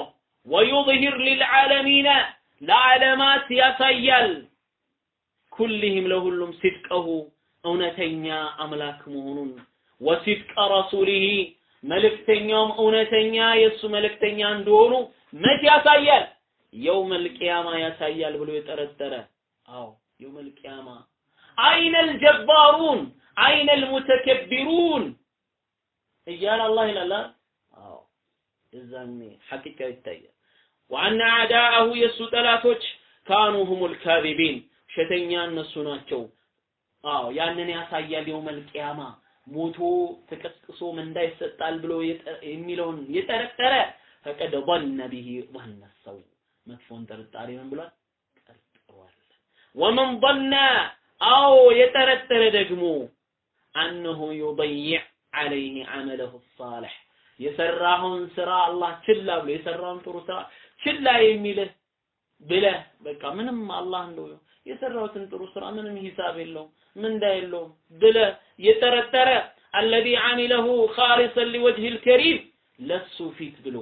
S2: ወዩظሂር ሊልዓለሚነ ለዓለማት ያሳያል ኩልህም ለሁሉም ሲድቀሁ እውነተኛ አምላክ መሆኑን። ወሲድቀ ረሱሊሂ መልእክተኛውም እውነተኛ የእሱ መልእክተኛ እንደሆኑ መች ያሳያል? የውመል ቂያማ ያሳያል ብሎ የጠረጠረ። አዎ የውመል ቂያማ። አይነል ጀባሩን አይነል ሙተከቢሩን እያለ አላህ ይላል አዎ እዛኔ ሐቂቃ ይታያል። ወአነ አዕዳአሁ የእሱ ጠላቶች ካኑ ሁሙል ካዚቢን ውሸተኛ እነሱ ናቸው አዎ ያንን ያሳያል የውመል ቂያማ ሞቶ ተቀስቅሶ ምንዳ ይሰጣል ብሎ የሚለውን የጠረጠረ ፈቀደ ظن به ظن السوء መጥፎን ጥርጣሬ ምን ብሏል ጠርጥሯል ወመን ظن አዎ የጠረጠረ ደግሞ አንሁ يضيع عليه عمله الصالح የሰራውን ስራ አላህ ችላ ብሎ የሰራውን ጥሩ ስራ ችላ የሚልህ ብለህ በቃ ምንም አላህ እንደው የሰራሁትን ጥሩ ስራ ምንም ሂሳብ የለውም ምንዳ የለውም። ብለህ የጠረጠረ አለዚ አሚለሁ خالصا لوجهه الكريم ለሱ ፊት ብሎ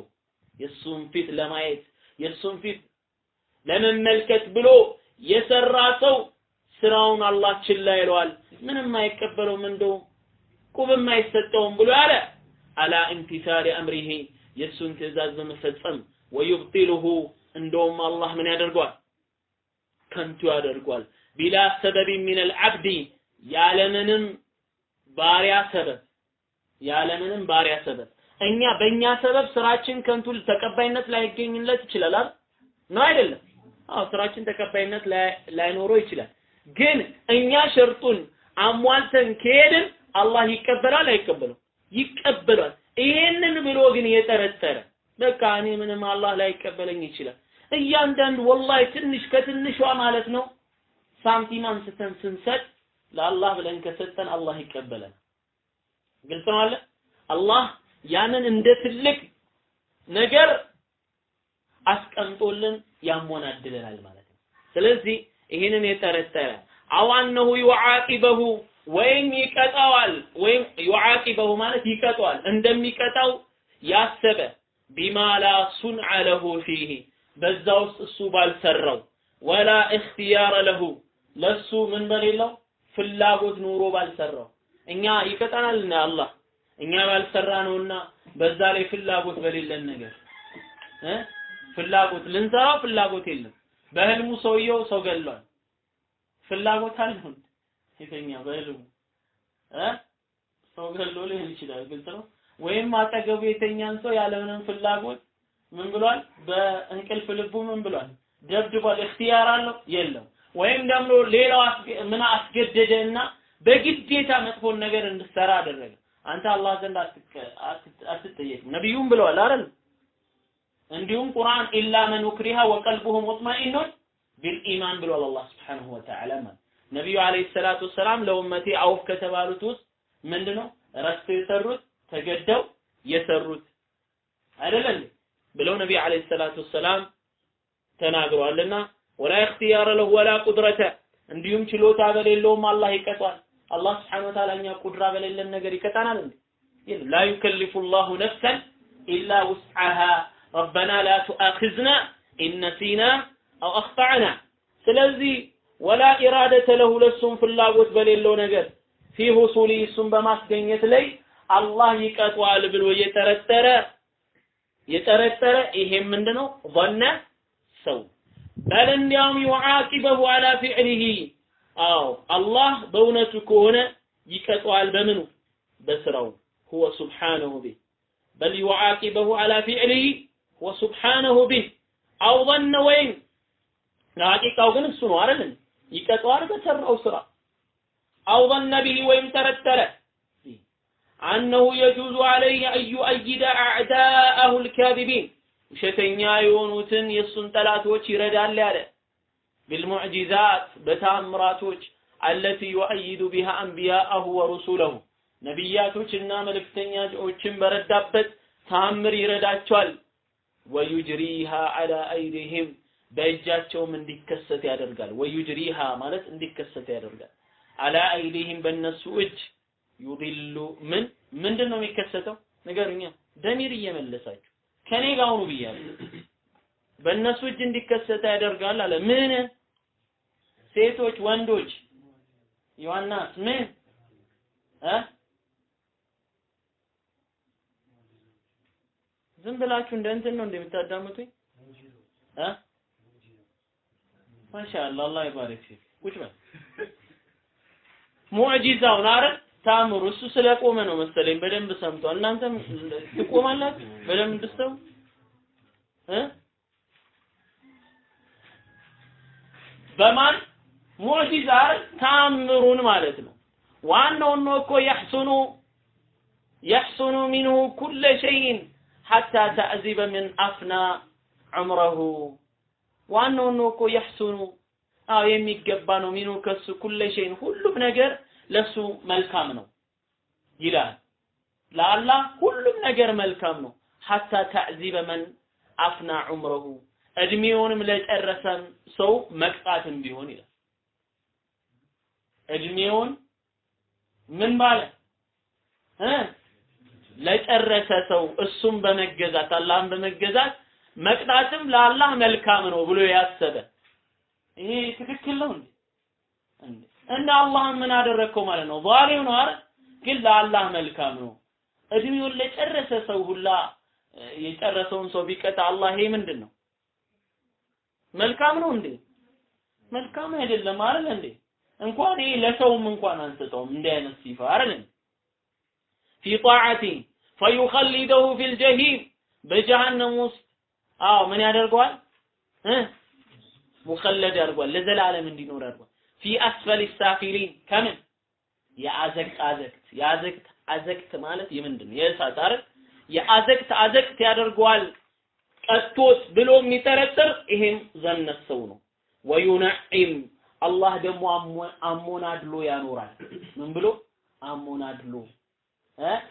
S2: የእሱን ፊት ለማየት የእሱን ፊት ለመመልከት ብሎ የሰራ ሰው ስራውን አላህ ችላ ይለዋል። ምንም አይቀበለውም እንደው ቁብም አይሰጠውም ብሎ ያለ على امتثال أمره የእሱን ትእዛዝ በመፈጸም ويبطله እንደውም አላህ ምን ያደርገዋል ከንቱ ያደርገዋል። بلا سبب من العبد ያለምንም ባሪያ ሰበብ ያለምንም ባሪያ ሰበብ። እኛ በእኛ ሰበብ ስራችን ከንቱ ተቀባይነት ላይገኝለት ይችላል ነው አይደለም? አዎ ስራችን ተቀባይነት ላይኖረው ይችላል። ግን እኛ ሸርጡን አሟልተን ከሄድን አላህ ይቀበላል አይቀበለው ይቀበላል። ይሄንን ብሎ ግን የጠረጠረ በቃ እኔ ምንም አላህ ላይቀበለኝ ይችላል እያንዳንዱ ወላሂ ትንሽ ከትንሿ ማለት ነው። ሳንቲም አንስተን ስንሰጥ ለአላህ ብለን ከሰጠን አላህ ይቀበላል ግልጽ ነው አለ አላህ ያንን እንደ ትልቅ ነገር አስቀምጦልን ያሞናድለናል ማለት ነው። ስለዚህ ይህንን የጠረጠረ አው አነሁ ዩዓቂበሁ ወይም ይቀጣዋል ወይም ዩዓቂበሁ ማለት ይቀጣዋል። እንደሚቀጣው ያሰበ ቢማ ላ ሱንዐ ለሁ ፊህ በዛ ውስጥ እሱ ባልሰራው። ወላ እክትያረ ለሁ ለሱ ምን በሌለው? ፍላጎት ኑሮ ባልሰራው። እኛ ይቀጣናል እና አላህ እኛ ባልሰራ ነውና በዛ ላይ ፍላጎት በሌለን ነገር። እ? ፍላጎት ልንሰራው ፍላጎት የለም። በህልሙ ሰውየው ሰው ገሏል። ፍላጎት አለው የተኛ በህልሙ? እ? ሰው ገሎ ሊሆን ይችላል። ግልጽ ነው? ወይም አጠገቡ የተኛን ሰው ያለምንም ፍላጎት ምን ብሏል? በእንቅልፍ ልቡ ምን ብሏል? ደብድቧል። እክትያር አለው? የለም። ወይም ደግሞ ሌላው ምን አስገደደና በግዴታ መጥፎን ነገር እንድትሰራ አደረገ። አንተ አላህ ዘንድ አትጠየቅም። ነቢዩም ብለዋል አይደል? እንዲሁም ቁርአን ኢላ መን ኡክሪሃ ወቀልቡሁ ሙጥመኢኑን ቢልኢማን ብሏል አላህ ስብሓንሁ ወተዓላ ማለት ነቢዩ አለይሂ ሰላቱ ወሰላም ለኡመቴ አውፍ ከተባሉት ውስጥ ምንድነው? ረስተው የሰሩት ተገደው የሰሩት አይደለም ብለው ነቢ عليه الصلاة والسلام ተናግረዋልና ولا اختيار له ولا قدرة እንዲሁም ችሎታ በሌለውም አላህ ይቀጣል። አላህ سبحانه وتعالى እኛ قدرة በሌለን ነገር ይቀጣናል እንዴ? የለም لا يكلف الله نفسا إلا وسعها ربنا لا تؤاخذنا إن أو أخطأنا ስለዚህ ወላ ኢራደተ ለሁ ለሱም ፍላጎት በሌለው ነገር ፊ ሁሱሊ እሱም በማስገኘት ላይ አላህ ይቀጧል ብሎ የጠረጠረ የጠረጠረ ይሄም ምንድነው ظن ሰው በል እንዲያውም ዩዓቂበሁ አላ ፊዕሊሂ አዎ አላህ በእውነቱ ከሆነ ይቀጠዋል በምኑ በስራው ሁወ ሱብሓነሁ ቢህ በል ዩዓቂበሁ አላ ፊዕሊሂ ሁወ ሱብሓነሁ ቢህ አው ظن ወይም ለሐቂቃው ግን እሱ ነው አይደል ይቀጠዋል በሰራው ስራ አው ظن به ወይም ተረተረ አነሁ የጁዙ አለይህ አን ዩአይደ አዕዳአሁ ልካዚቢን ውሸተኛ የሆኑትን የእሱን ጠላቶች ይረዳል ያለ بالمعجزات በታምራቶች التي يؤيد بها أنبياءه ورسله ነቢያቶችና መልእክተኛዎችን በረዳበት ታምር ይረዳቸዋል ወዩጅሪሃ አላ አይዲህም በእጃቸውም እንዲከሰት ያደርጋል ወዩጅሪሃ ማለት እንዲከሰት ያደርጋል አላ አይዲህም በእነሱ እጅ ዩዲሉ ምን? ምንድን ነው የሚከሰተው? ንገሩኛ ደሚር እየመለሳችሁ ከኔ ጋር ሁኑ ብያለሁ። በእነሱ እጅ እንዲከሰተ ያደርጋል አለ። ምን? ሴቶች ወንዶች። ዮሐናስ ምን? እ? ዝም ብላችሁ እንደ እንትን ነው እንደምታዳምጡኝ እ? ማሻአላ አላህ ይባረክ ፊክ። ቁጭ በል። ሙዕጂዛውን አይደል ታምሩ እሱ ስለቆመ ነው መሰለኝ በደንብ ሰምቷል እናንተም ትቆማላችሁ በደንብ እንድትሰሙ እ በማን ሙዕጂዛ ታምሩን ማለት ነው ዋናው ነው እኮ يحسن يحسن منه كل شيء حتى تعذب من أفنى عمره ዋናው ነው እኮ يحسن አዎ የሚገባ ነው ሚኑ ከሱ ኩለ ሸይን ሁሉም ነገር ለሱ መልካም ነው ይላል። ለአላህ ሁሉም ነገር መልካም ነው። ሐታ ተዕዚበ መን አፍና ዑምረሁ እድሜውንም ለጨረሰም ሰው መቅጣትም ቢሆን ይላል። እድሜውን ምን ባለ? እ? ለጨረሰ ሰው እሱም በመገዛት አላህን በመገዛት መቅጣትም ለአላህ መልካም ነው ብሎ ያሰበ። ይሄ ትክክል ነው እንዴ እና አላህን ምን አደረግከው ማለት ነው። ዛሬው ነው አይደል? ግን ለአላህ መልካም ነው። እድሜውን ለጨረሰ ሰው ሁላ የጨረሰውን ሰው ቢቀጣ አላህ ይሄ ምንድን ነው? መልካም ነው እንዴ? መልካም አይደለም አይደል እንዴ? እንኳን ይሄ ለሰውም እንኳን አንስጠውም እንዲህ አይነት ሲፋ አይደል? ፊ ጣዓቲ ፈዩኸሊደሁ ፊል ጀሂም በጀሃነም ውስጥ አዎ ምን ያደርገዋል? ሙኸለድ ያደርገዋል። ለዘላለም እንዲኖር ያደርገዋል። ፊ አስፈል ሳፊሊን ከምን? የአዘቅት አዘቅት። የአዘቅት አዘቅት ማለት የምንድን ነው? የእሳት አይደል? የአዘቅት አዘቅት ያደርገዋል። ቀጥቶት ብሎ የሚጠረጥር ይሄም ዘነት ሰው ነው። ወዩነዒም። አላህ ደግሞ አሞናድሎ ያኖራል። ምን ብሎ? አሞናድሎ።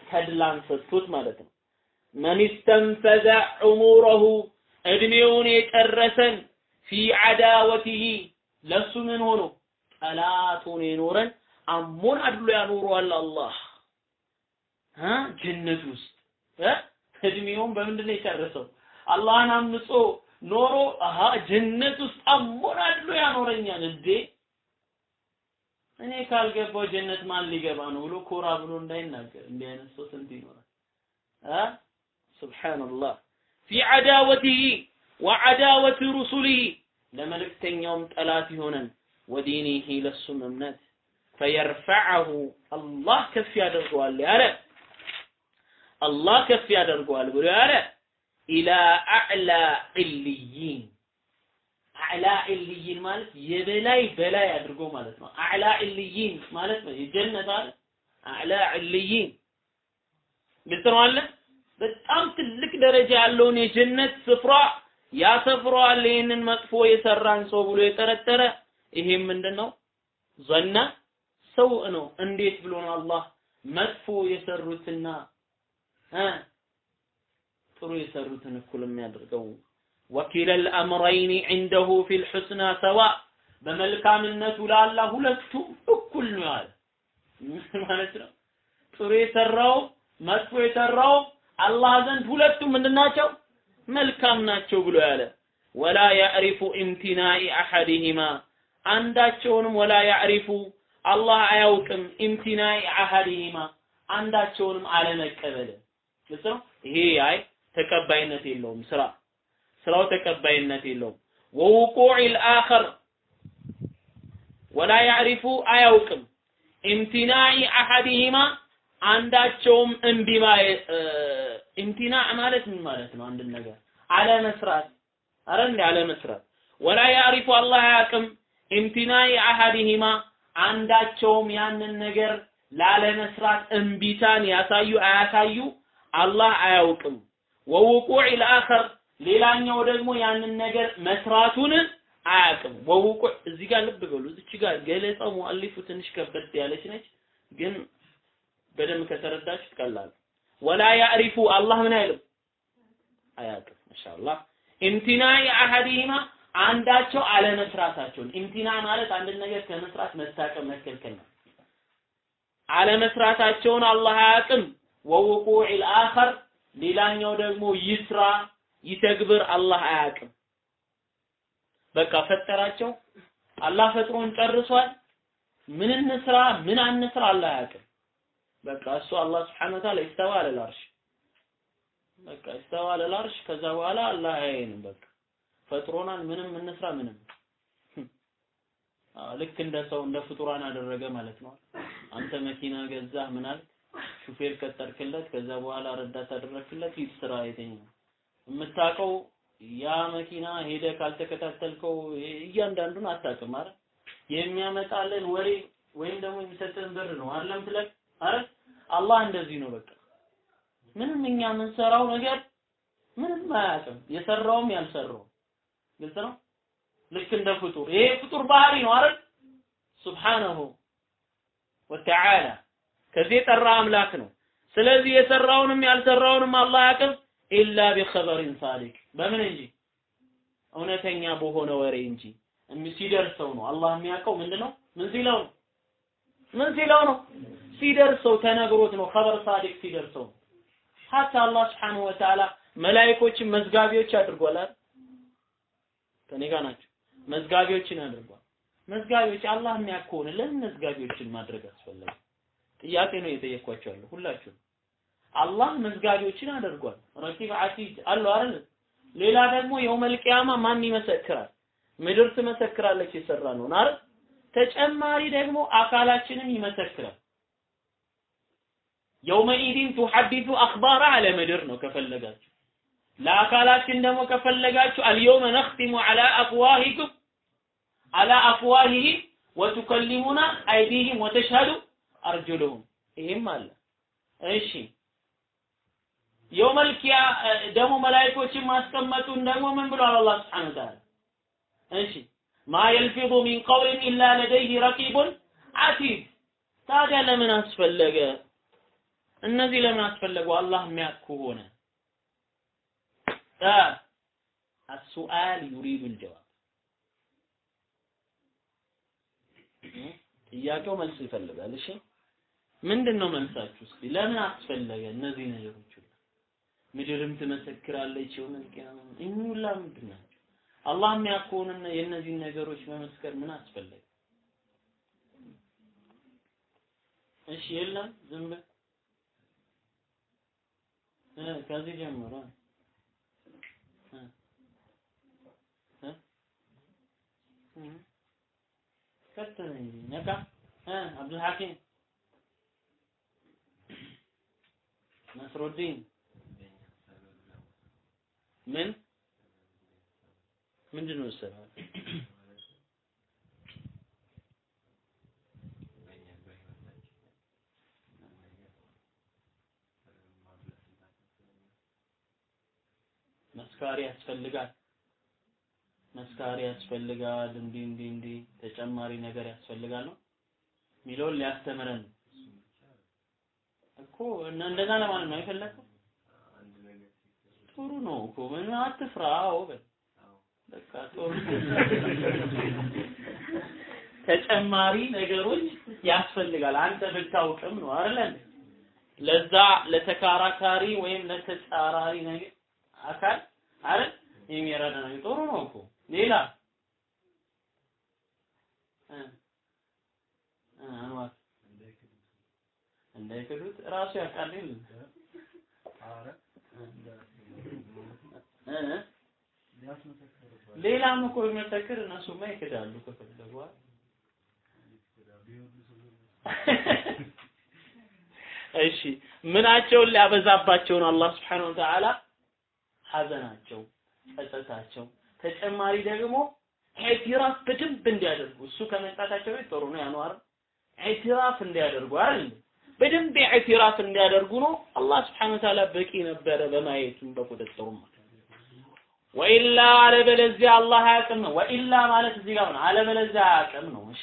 S2: ተድላን ሰጥቶት ማለት ነው። መን ስተንፈዘ ዑሙረሁ እድሜውን የጨረሰን ፊ አዳወቲሂ ለሱ ምን ሆኖ ጠላት የኖረን አሞን አድሎ ያኖረዋል አላህ። እ? ጀነት ውስጥ። እ? እድሜውን በምንድን ነው የጨረሰው አላህን አምጾ ኖሮ አሃ ጀነት ውስጥ አሞናድሎ ያኖረኛል እንዴ? እኔ ካልገባው ጀነት ማን ሊገባ ነው ብሎ ኮራ ብሎ እንዳይናገር እንዲህ አይነት ሰው ስንት ይኖራል? አ ሱብሃንአላህ ፊ ዐዳወቲሂ ወዐዳወቲ ሩሱሊሂ ለመልእክተኛውም ጠላት የሆነን ወዲኒሂ ለሱም እምነት ፈየርፈዐሁ አላህ ከፍ ያደርገዋል ያለ አላህ ከፍ ያደርገዋል ብሎ ያለ ኢላ አዕላ ዕልይን አዕላ ዕልይን ማለት የበላይ በላይ አድርጎ ማለት ነው። አዕላ ዕልይን ማለት ነው የጀነት አለ አዕላ ዕልይን ግልጽ ነው አለ በጣም ትልቅ ደረጃ ያለውን የጀነት ስፍራ ያሰፍረዋል። ይህንን መጥፎ የሰራን ሰው ብሎ የጠረጠረ ይሄም ምንድን ነው? ዘና ሰው ነው። እንዴት ብሎ ነው አላህ መጥፎ የሰሩትና ጥሩ የሰሩትን እኩል የሚያደርገው? ወኪለል አምረይኒ ዒንደሁ ፊል ሑስና ሰዋ በመልካምነቱ ላላ ሁለቱም እኩል ነው ያለ ማለት ነው። ጥሩ የሰራው መጥፎ የሰራው አላህ ዘንድ ሁለቱም ምንድናቸው? መልካም ናቸው ብሎ ያለ ወላ ያዕሪፉ ኢምቲናኢ አሐዲሂማ አንዳቸውንም ወላ ያዕሪፉ አላህ አያውቅም። ኢምቲናኢ አሐዲሂማ አንዳቸውንም አለመቀበል ግልጽ ነው። ይሄ አይ ተቀባይነት የለውም። ስራ ስራው ተቀባይነት የለውም። ወውቁዕ አኸር ወላ ያዕሪፉ አያውቅም። ኢምቲናኢ አሐዲሂማ አንዳቸውም እምቢ ኢምቲናዕ ማለት ምን ማለት ነው? አንድን ነገር አለመስራት። አረ እንደ አለመስራት። ወላ ያዕሪፉ አላህ አያውቅም ኢምቲናኢ አሐዲሂማ አንዳቸውም ያንን ነገር ላለመስራት እምቢታን ያሳዩ አያሳዩ አላህ አያውቅም። ወውቁዕ ልአኸር ሌላኛው ደግሞ ያንን ነገር መስራቱን አያውቅም። ወውቁዕ እዚህ ጋር ልብ በሉ። እዚች ጋር ገለጻው ሙአሊፉ ትንሽ ከበድ ያለች ነች፣ ግን በደንብ ከተረዳችሁ ቀላል። ወላ ያዕሪፉ አላህ ምን አይልም አያውቅም። ማሻአላህ ኢምቲናኢ አሐዲሂማ አንዳቸው አለመስራታቸውን ኢምቲና ማለት አንድን ነገር ከመስራት መታቀብ መከልከል ነው። አለመስራታቸውን አላህ አያውቅም። ወውቁዕ ልአኸር ሌላኛው ደግሞ ይስራ ይተግብር አላህ አያውቅም። በቃ ፈጠራቸው። አላህ ፈጥሮን ጨርሷል። ምን እንስራ ምን አንስራ አላህ አያውቅም። በቃ እሱ አላህ Wa Ta'ala ይስተዋ አለል አርሽ በቃ ይስተዋ አለል አርሽ ከዛ በኋላ አላህ አያየንም። በቃ ፈጥሮናል። ምንም እንስራ ምንም ልክ እንደ ሰው እንደ ፍጡራን አደረገ ማለት ነው። አንተ መኪና ገዛህ አልክ? ሹፌር ቀጠርክለት፣ ከዛ በኋላ ረዳት አደረክለት፣ ሂድ ስራ የተኛው የምታውቀው ያ መኪና ሄደ ካልተከታተልከው እያንዳንዱን አታውቅም አይደል? የሚያመጣልን ወሬ ወይም ደግሞ የሚሰጥን ብር ነው አይደለም ትለቅ አረ አላህ እንደዚህ ነው በቃ ምንም እኛ የምንሰራው ነገር ምንም አያውቅም የሰራውም ያልሰራውም ግልጽ ነው? ልክ እንደ ፍጡር። ይሄ ፍጡር ባህሪ ነው አይደል? ሱብሃነሁ ወተዓላ። ከዚህ የጠራ አምላክ ነው። ስለዚህ የሰራውንም ያልሰራውንም አላህ ያውቅም ኢላ ቢኸበሪን ሳዲቅ በምን እንጂ? እውነተኛ በሆነ ወሬ እንጂ። ሲደርሰው ነው አላህ የሚያውቀው። ምንድነው? ምን ሲለው ነው? ምን ሲለው ነው? ሲደርሰው ተነግሮት ነው ኸበር ሳዲቅ ሲደርሰው ነው። ሀታ አላህ ስብሓንሁ ወተዓላ መላይኮችን መዝጋቢዎች አድርጓል ከኔ ጋር ናቸው። መዝጋቢዎችን አድርጓል። መዝጋቢዎች አላህ የሚያውቅ ከሆነ ለምን መዝጋቢዎችን ማድረግ አስፈለገ? ጥያቄ ነው የጠየኳቸው ያለው ሁላችሁ አላህ መዝጋቢዎችን አድርጓል። ረቂብ አቲድ አሉ አይደል? ሌላ ደግሞ የውመል ቂያማ ማን ይመሰክራል? ምድር ትመሰክራለች የሰራ ነው አይደል? ተጨማሪ ደግሞ አካላችንም ይመሰክራል። يومئذ تحدث أخبارها አለ ምድር ነው ከፈለጋችሁ ለአካላችን ደግሞ ከፈለጋችሁ اليوم نختم على أفواهكم على أفواههم وتكلمنا أيديهم وتشهد أرجلهم። ይሄም አለ። እሺ። የውመል ደግሞ መላእክቶችን ማስቀመጡን ደግሞ ምን ብሏል አላህ وتعالى እሺ። ما يلفظ من قول إلا لديه رقيب አቲድ ታዲያ ለምን አስፈለገ? እነዚህ ለምን አስፈለጉ? አላህ የሚያውቅ ከሆነ السؤال يريد الجواب ጥያቄው መልስ ይፈልጋል እሺ ምንድን ነው መልሳችሁ እስኪ ለምን አስፈለገ እነዚህ ነገሮች ሁሉ ምድርም ትመሰክራለች የውመል ቂያማ እኚህ ሁላ ምንድን ናቸው? አላህ የሚያውቀውንና የእነዚህን ነገሮች መመስከር ምን አስፈለገ? እሺ የለም ዝም በል እ ከዚህ ጀምሮ ነቃ እ አብዱል ሐኪም ነስሩዲን ምን ምንድን ነው ሰራ መስካሪ ያስፈልጋል መስካሪ ያስፈልጋል እንዲህ እንዲህ እንዲህ ተጨማሪ ነገር ያስፈልጋል ነው ሚለውን ሊያስተምረን እኮ እና እንደዛ ለማለት ነው የፈለከው ጥሩ ነው እኮ። ምን አትፍራ? አዎ በል። በቃ ጥሩ። ተጨማሪ ነገሮች ያስፈልጋል። አንተ ብታውቅም ነው አይደል ለዛ ለተካራካሪ ወይም ለተጻራሪ ነገር አካል አይደል? የሚረዳ ነው ጥሩ ነው እኮ ሌላ? እንዳይክዱት ራሱ ያውቃል የለም እ ሌላም እኮ ቢመሰክር እነሱማ ይክዳሉ ከፈለጉ እሺ ምናቸውን ሊያበዛባቸው ነው? አላህ Subhanahu Wa Ta'ala ጸጸታቸው ተጨማሪ ደግሞ ኢዕቲራፍ በደንብ እንዲያደርጉ እሱ ከመምጣታቸው በፊት ጥሩ ነው ያኗር ኢዕቲራፍ እንዲያደርጉ አይደል? በደንብ ኢዕቲራፍ እንዲያደርጉ ነው አላህ Subhanahu Ta'ala በቂ ነበረ በማየቱም በቁጥጥሩም። ወኢላ አለበለዚያ አላህ አያውቅም ነው። ወኢላ ማለት እዚህ ጋር ነው። አለበለዚያ አያውቅም ነው። እሺ?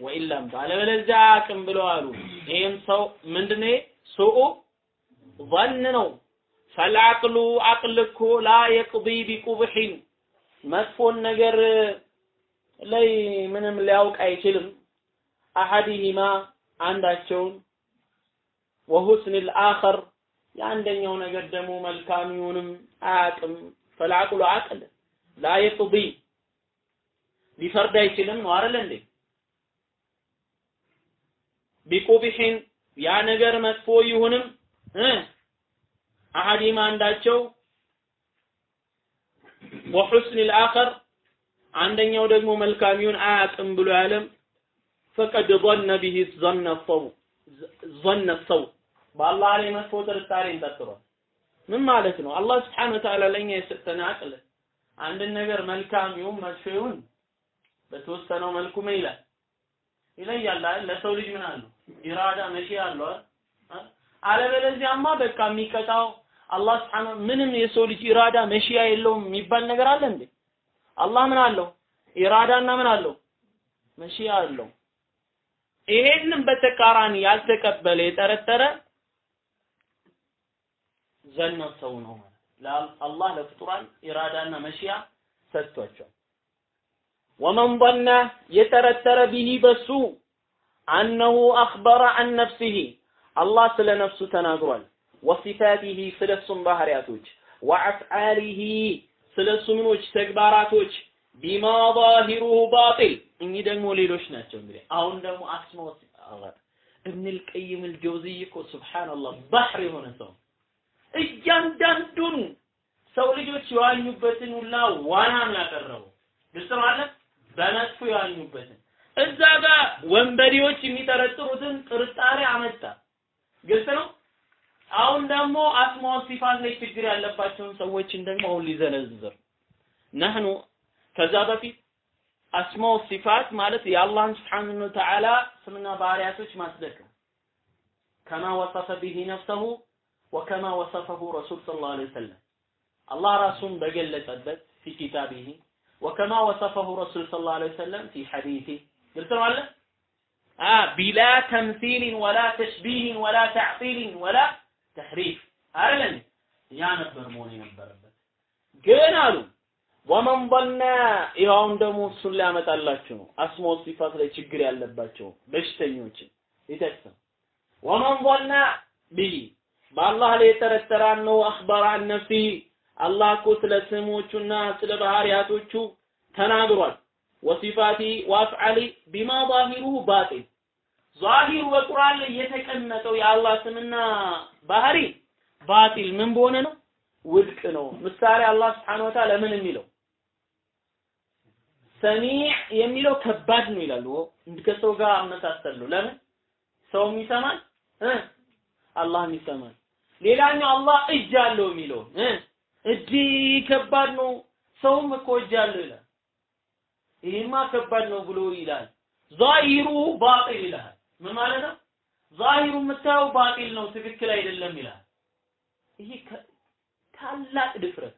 S2: ወኢላም አለበለዚያ አያውቅም ብለው አሉ። ይህም ሰው ምንድነው ሱኡ ظن ነው። ፈልዓቅሉ አቅል እኮ ላ የቅዲ ቢቁብሒን መጥፎን ነገር ላይ ምንም ሊያውቅ አይችልም። አሐዲሂማ አንዳቸውን ወሁስን ልአኸር የአንደኛው ነገር ደግሞ መልካም ይሁንም አያውቅም ፈልዓቅሉ አቅል ላ ሊፈርድ አይችልም ነው አይደል እንዴ? ቢቁብሒን ያ ነገር መጥፎ ይሁንም አሐዲማ አንዳቸው ወሑስን ልአኸር አንደኛው ደግሞ መልካም ይሁን አያውቅም ብሎ ያለም ፈቀድ ظن به ظن الصو ظن الصو በአላህ ላይ መጥፎ ጥርጣሬን ጠርጥሯል ምን ማለት ነው አላህ Subhanahu Wa Ta'ala ለኛ የሰጠን አቅል አንድን ነገር መልካም ይሁን መጥፎ ይሁን በተወሰነው መልኩ ምን ይላል ይለያል ለሰው ልጅ ምን አለው ኢራዳ መሺ አለው አለበለዚያማ በቃ የሚቀጣው አላህ Subhanahu ምንም የሰው ልጅ ኢራዳ መሺያ የለውም የሚባል ነገር አለ እንዴ? አላህ ምን አለው? ኢራዳና ምን አለው? መሺያ አለው። ይሄንን በተቃራኒ ያልተቀበለ የጠረጠረ ዘነ ሰው ነው ማለት አላህ ለፍጡራን ኢራዳና መሺያ ሰጥቷቸዋል። ወመን ظن የተረተረ ቢሂ በሱ አነሁ አኽበረ አን ነፍሲሂ። አላህ ስለ ነፍሱ ተናግሯል ወሲፋቲሂ ስለ እሱም ባህሪያቶች ወአፍዓሊሂ ስለ እሱ ምኖች ተግባራቶች ቢማ ዛሂሩሁ ባጢል። እኚህ ደግሞ ሌሎች ናቸው እንግዲህ። አሁን ደግሞ አስማ እብን ልቀይም ልጀውዝይ እኮ ስብሓንላህ ባህር የሆነ ሰው። እያንዳንዱን ሰው ልጆች የዋኙበትን ሁላ ዋና ነው ያቀረበው ግልጽ ነው አለ? በመጥፎ የዋኙበትን። እዛ ጋር ወንበዴዎች የሚጠረጥሩትን ጥርጣሬ አመጣ። ግልጽ ነው አሁን ደግሞ አስማ ሲፋት ላይ ችግር ያለባቸውን ሰዎችን ደግሞ አሁን ሊዘረዝር ነህኑ ከዛ በፊት አስማው ሲፋት ማለት የአላህን ስብሓንሁ ወተዓላ ስምና ባህሪያቶች ማጽደቅ ነው ከማ ወሰፈ ቢሂ ነፍሰሁ ወከማ ወሰፈሁ ረሱል ስ ላ ሰለም አላህ ራሱን በገለጸበት ፊ ኪታቢሂ ወከማ ወሰፈሁ ረሱል ስ ላ ሰለም ፊ ሐዲሲ ግልጽ ነው አለ ቢላ ተምሲልን ወላ ተሽቢህን ወላ ተዕጢልን ወላ ተሕሪፍ አይደለም ያ ነበር መሆን የነበረበት ግን አሉ ወመን ظن ይኸውን ደግሞ እሱን ሊያመጣላችሁ ነው አስሞ ሲፋት ላይ ችግር ያለባቸው በሽተኞችን ይጠቅስም ወመን ظن ቢሂ በአላህ ላይ የጠረጠራን ነው አኽበረ አን ነፍሲ አላህ እኮ ስለ ስሞቹና ስለ ባህሪያቶቹ ተናግሯል። ወሲፋቲ ወአፍዓሊ ቢማ ዛሂሩሁ ባጢል ዛሂሩ በቁርአን ላይ የተቀመጠው የአላህ ስምና ባህሪ ባጢል ምን በሆነ ነው ውድቅ ነው። ምሳሌ አላህ Subhanahu Wa Ta'ala ምን የሚለው ሰሚዕ የሚለው ከባድ ነው ይላሉ። ከሰው ጋር አመሳሰሉ። ለምን ሰውም ይሰማል እ አላህም ይሰማል። ሌላኛው አላህ እጅ አለው የሚለው እ እጅ ከባድ ነው፣ ሰውም እኮ እጅ አለው ይላል። ይሄማ ከባድ ነው ብሎ ይላል። ዛሂሩ ባጢል ይላል። ምን ማለት ነው? ዛሂሩ የምታየው ባጢል ነው፣ ትክክል አይደለም ይላል። ይሄ ታላቅ ድፍረት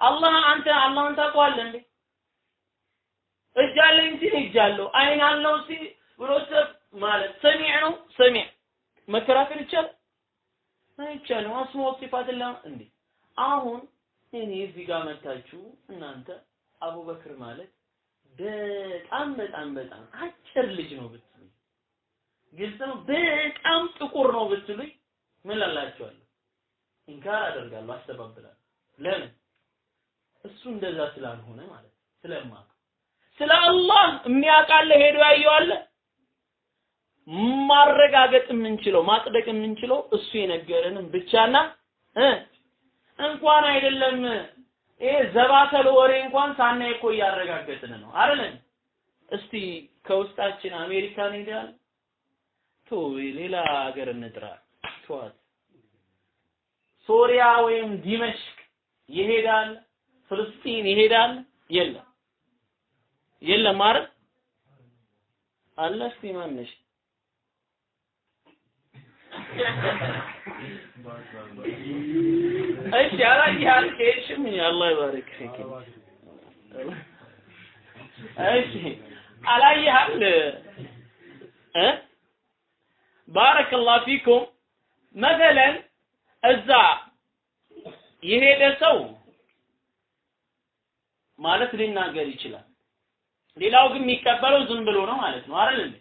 S2: አላህ አንተ አላህን ታውቀዋለህ እንዴ? እጅ አለኝ ሲል እጅ አለው፣ አይን አለው ሲል ብሎ ማለት ሰሚዕ ነው ሰሚዕ መከራከር ይቻላል አይቻልም። አስማው ሲፋትላ እንዴ አሁን እኔ እዚህ ጋር መታችሁ እናንተ አቡበክር ማለት በጣም በጣም በጣም አጭር ልጅ ነው ብትሉኝ፣ ግልጽ ነው በጣም ጥቁር ነው ብትሉኝ ምን ላላችኋለሁ? ኢንካር አደርጋለሁ፣ አስተባብላለሁ። ለምን? እሱ እንደዛ ስላልሆነ ማለት ስለማውቅ ስለ አላህ የሚያውቃለ ሄዶ ያየዋለ ማረጋገጥ የምንችለው ማጽደቅ የምንችለው እሱ የነገረንም ብቻና እንኳን አይደለም ይሄ ዘባተል ወሬ እንኳን ሳናይ እኮ እያረጋገጥን ነው አይደለም። እስቲ ከውስጣችን አሜሪካን ሄዳል ቶ ሌላ ሀገር እንጥራ ተዋት። ሶሪያ ወይም ዲመሽቅ ይሄዳል፣ ፍልስጢን ይሄዳል። የለም የለም ማለት አለ። ማነሽ እሺ አላየሃል ከሄድሽም አላህ ይባርክ ፊክ እሺ አላየሃል እ ባረከላሁ ፊኩም መሰለን እዛ የሄደ ሰው ማለት ሊናገር ይችላል። ሌላው ግን የሚቀበለው ዝም ብሎ ነው ማለት ነው አይደል እንዴ?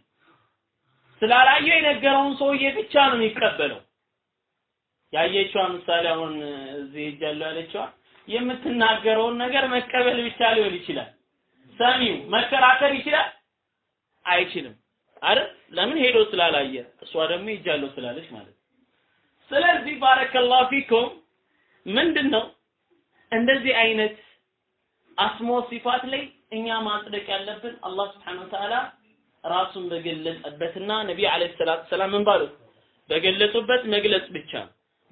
S2: ስላላየው የነገረውን ሰውዬ ብቻ ነው የሚቀበለው። ያየችዋ ምሳሌ አሁን እዚህ ሄጃለሁ ያለችዋ የምትናገረውን ነገር መቀበል ብቻ ሊሆን ይችላል። ሰሚው መከራከር ይችላል አይችልም አይደል? ለምን ሄዶ ስላላየ፣ እሷ ደግሞ ሄጃለሁ ስላለች ማለት ነው። ስለዚህ ባረከላሁ ፊኩም ምንድን ነው እንደዚህ አይነት አስሞ ሲፋት ላይ እኛ ማጽደቅ ያለብን አላህ Subhanahu Ta'ala ራሱን በገለጸበትና ነቢይ አለይሂ ሰላቱ ሰላም ምን ባሉት? በገለጹበት መግለጽ ብቻ።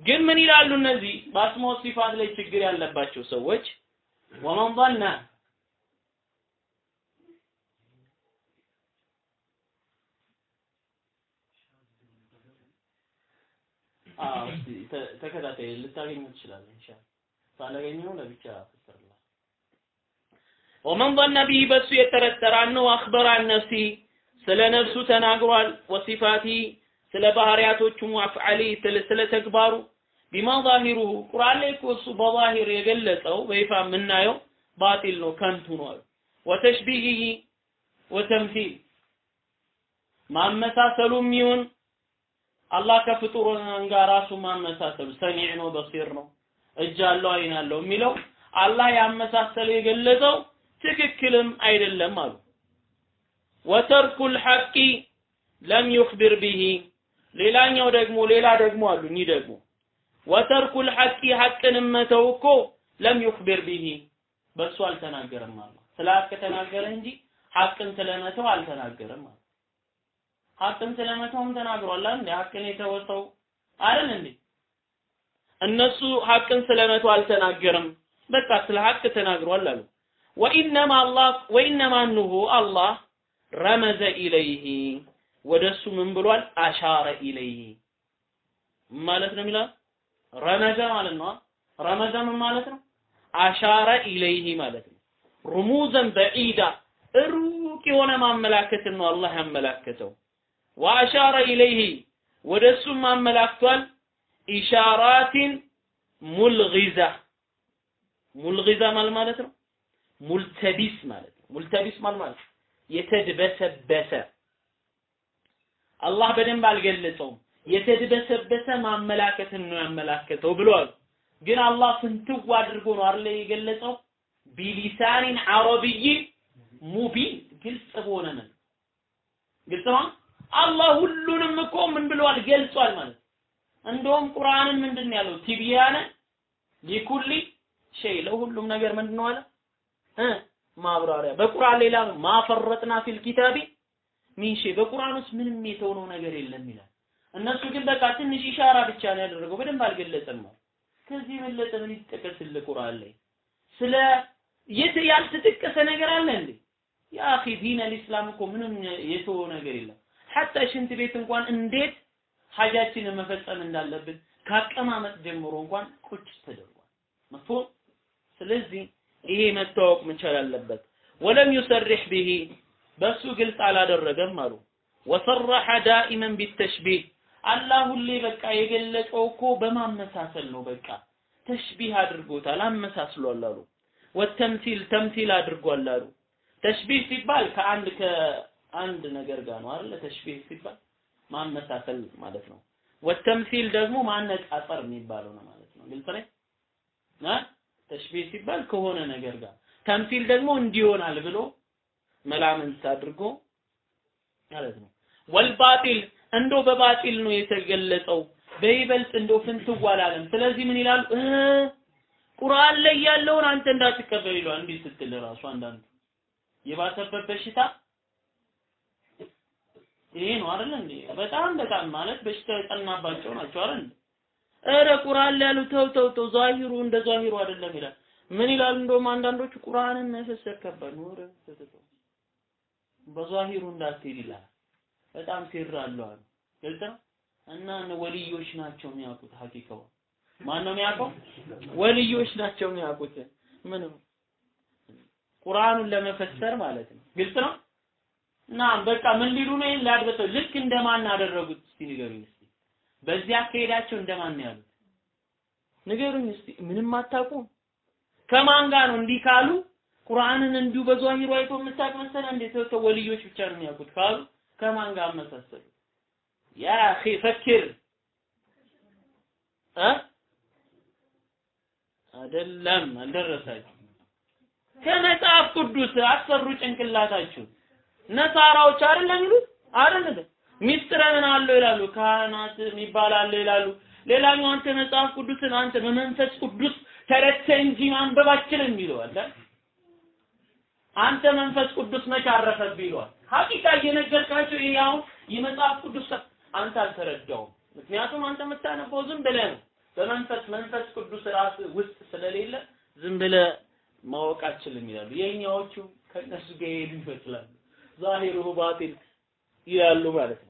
S2: ግን ምን ይላሉ እነዚህ? በአስሞ ሲፋት ላይ ችግር ያለባቸው ሰዎች ወመን ظن አዎ ተከታታይ ልታገኙ ትችላለህ ኢንሻአላህ ሳላገኘው ለብቻ ፈሰርላ ወመን ظن به በሱ የተረጠረ ነው አኽበረ አን ነፍሲ ስለ ነፍሱ ተናግሯል ወሲፋቲ ስለ ባህሪያቶቹም አፍዓሊ ስለ ተግባሩ ቢማ ዛሂሩሁ ቁርአን ላይ እኮ እሱ በዛሂር የገለጸው በይፋ የምናየው ባጢል ነው ከንቱ ነው አሉ ወተሽቢሂ ወተምሲል ማመሳሰሉም ይሁን አላህ ከፍጡራን ጋር ራሱ ማመሳሰሉ ሰሚዕ ነው በሲር ነው እጅ አለው አይን አለው የሚለው አላህ ያመሳሰለው የገለጸው ትክክልም አይደለም አሉ። ወተርኩል ሐቂ لم يخبر به ሌላኛው ደግሞ ሌላ ደግሞ አሉ እኚህ ደግሞ። وترك الحق ሐቅንም መተው እኮ لم يخبر به በሱ አልተናገረም አላህ ስለ ሐቅ ተናገረ እንጂ ሐቅን ስለመተው አልተናገረም አለ ሐቅን ስለመተውም ተናግሯል። እንዴ ሐቅን የተወሰው አይደል እንዴ? እነሱ ሐቅን ስለመተው አልተናገረም በቃ ስለ ሐቅ ተናግሯል አሉ። وإنما አላህ وإنما إنه الله رمز إليه ወደሱ ምን ብሏል? أشار إليه ማለት ነው የሚለው رمز ማለት ነው። رمز ምን ማለት ነው? أشار إليه ማለት ነው። رموزا بعيدة ሩቅ የሆነ ማመላከትን ነው አላህ ያመላከተው وأشار إليه ወደሱም አመላክቷል። إشارات ملغزة ሙልጊዛ ማለት ማለት ነው። ሙልተቢስ ማለት ነው። ሙልተቢስ ማለት ማለት የተድበሰበሰ። አላህ በደንብ አልገለጸውም። የተድበሰበሰ ማመላከትን ነው ያመላከተው ብሏል። ግን አላህ ፍንትው አድርጎ ነው አይደል የገለጸው? ቢሊሳኒን አረብይ ሙቢን ግልጽ በሆነ ነው። ግልጽ ነው። አላህ ሁሉንም እኮ ምን ብለዋል ገልጿል ማለት እንደውም ቁርአንን ምንድን ያለው تبيانا لكل شيء ለሁሉም ነገር ምንድን ነው አለ እ ማብራሪያ በቁርአን ሌላ ما فرطنا في الكتاب من شيء በቁርአን ውስጥ ምንም የተውነው ነገር የለም ይላል። እነሱ ግን በቃ ትንሽ إشارة ብቻ ነው ያደረገው፣ በደንብ አልገለጸም ነው። ከዚህ የበለጠ ምን ይጠቀስልህ ቁርአን ላይ? ስለ የት ያልተጠቀሰ ነገር አለ እንዴ? يا أخي دين الإسلام እኮ ምንም የተወው ነገር የለም። ሐታ ሽንት ቤት እንኳን እንዴት ሀጃችንን መፈጸም እንዳለብን ካቀማመጥ ጀምሮ እንኳን ቁጭ ተደርጓል። መፍሁም ስለዚህ ይሄ መታወቅ መቻል አለበት። ወለም ዩሰርሕ ቢሂ በሱ ግልጽ አላደረገም አሉ። ወሰረሐ ዳኢመን ቢተሽቢህ አላህ ሁሌ በቃ የገለጸው እኮ በማመሳሰል ነው። በቃ ተሽቢህ አድርጎታል፣ አመሳስሏል አሉ። ወተምሲል ተምሲል አድርጓል አሉ። ተሽቢህ ሲባል ከአንድ ከአንድ ነገር ጋር ነው አይደል? ተሽቢህ ሲባል ማመሳሰል ማለት ነው። ወተምሲል ደግሞ ማነጻጸር የሚባለው ነው ማለት ነው። ግልጽ ነኝ ና ተሽቢህ ሲባል ከሆነ ነገር ጋር ተምሲል ደግሞ እንዲሆናል ብሎ መላምንት አድርጎ ማለት ነው። ወልባጢል እንዶ በባጢል ነው የተገለጸው በይበልጥ እንዶ ፍንትው አላለም። ስለዚህ ምን ይላሉ? ቁርአን ላይ ያለውን አንተ እንዳትቀበል ይሏል። እንዲህ ስትል ራሱ አንዳንዱ የባሰበት በሽታ ይሄ ነው አይደል እንዴ? በጣም በጣም ማለት በሽታ የጠናባቸው ናቸው አይደል? ኧረ ቁርአን ላይ ያሉ ተው ተው ተው ዛሂሩ እንደ ዛሂሩ አይደለም ይላል። ምን ይላሉ? እንደውም አንዳንዶቹ ቁርአንን መፈሰር ከባድ ነው። ተው በዛሂሩ እንዳትሄድ ይላል። በጣም ሲር አለው አሉ። ግልጽ ነው። እና ወልዮች ናቸው የሚያውቁት ሐቂቃው። ማን ነው የሚያውቀው? ወልዮች ናቸው የሚያውቁት። ምን ቁርአኑን ለመፈሰር ማለት ነው። ግልጽ ነው። እና በቃ ምን ሊሉ ነው? ላድበተው ልክ እንደማን አደረጉት? እስቲ ንገሩኝ እስቲ። በዚህ አካሄዳቸው እንደማን ነው ያሉት? ንገሩኝ እስቲ። ምንም አታውቁም? ከማን ጋር ነው እንዲህ ካሉ ቁርአንን እንዲሁ በዛሂሩ አይቶ የምታውቅ መሰለህ? እንዴት ተው ወልዮች ብቻ ነው የሚያውቁት ካሉ ከማን ጋር አመሳሰሉ? ያ አኺ ፈክር እ አይደለም አልደረሳችሁ። ከመጽሐፍ ቅዱስ አሰሩ ጭንቅላታችሁ። ነሳራዎች አይደለም የሚሉት አይደል? ሚስጥረ ምን አለው ይላሉ። ካህናት የሚባል አለ ይላሉ። ሌላኛው አንተ መጽሐፍ ቅዱስን አንተ በመንፈስ ቅዱስ ተረድተህ እንጂ ማንበብ አትችልም ይለዋል። አንተ መንፈስ ቅዱስ መች አረፈብህ ይለዋል። ሀቂቃ እየነገርካቸው ይሄ የመጽሐፍ ቅዱስ አንተ አልተረዳውም። ምክንያቱም አንተ የምታነበው ዝም ብለህ ነው። በመንፈስ መንፈስ ቅዱስ ራስ ውስጥ ስለሌለ ዝም ብለህ ማወቅ አትችልም ይላሉ። የኛዎቹ ከነሱ ጋር ይሄዱ ይመስላሉ። ዛሂሩሁ ባጢል ይላሉ ማለት ነው።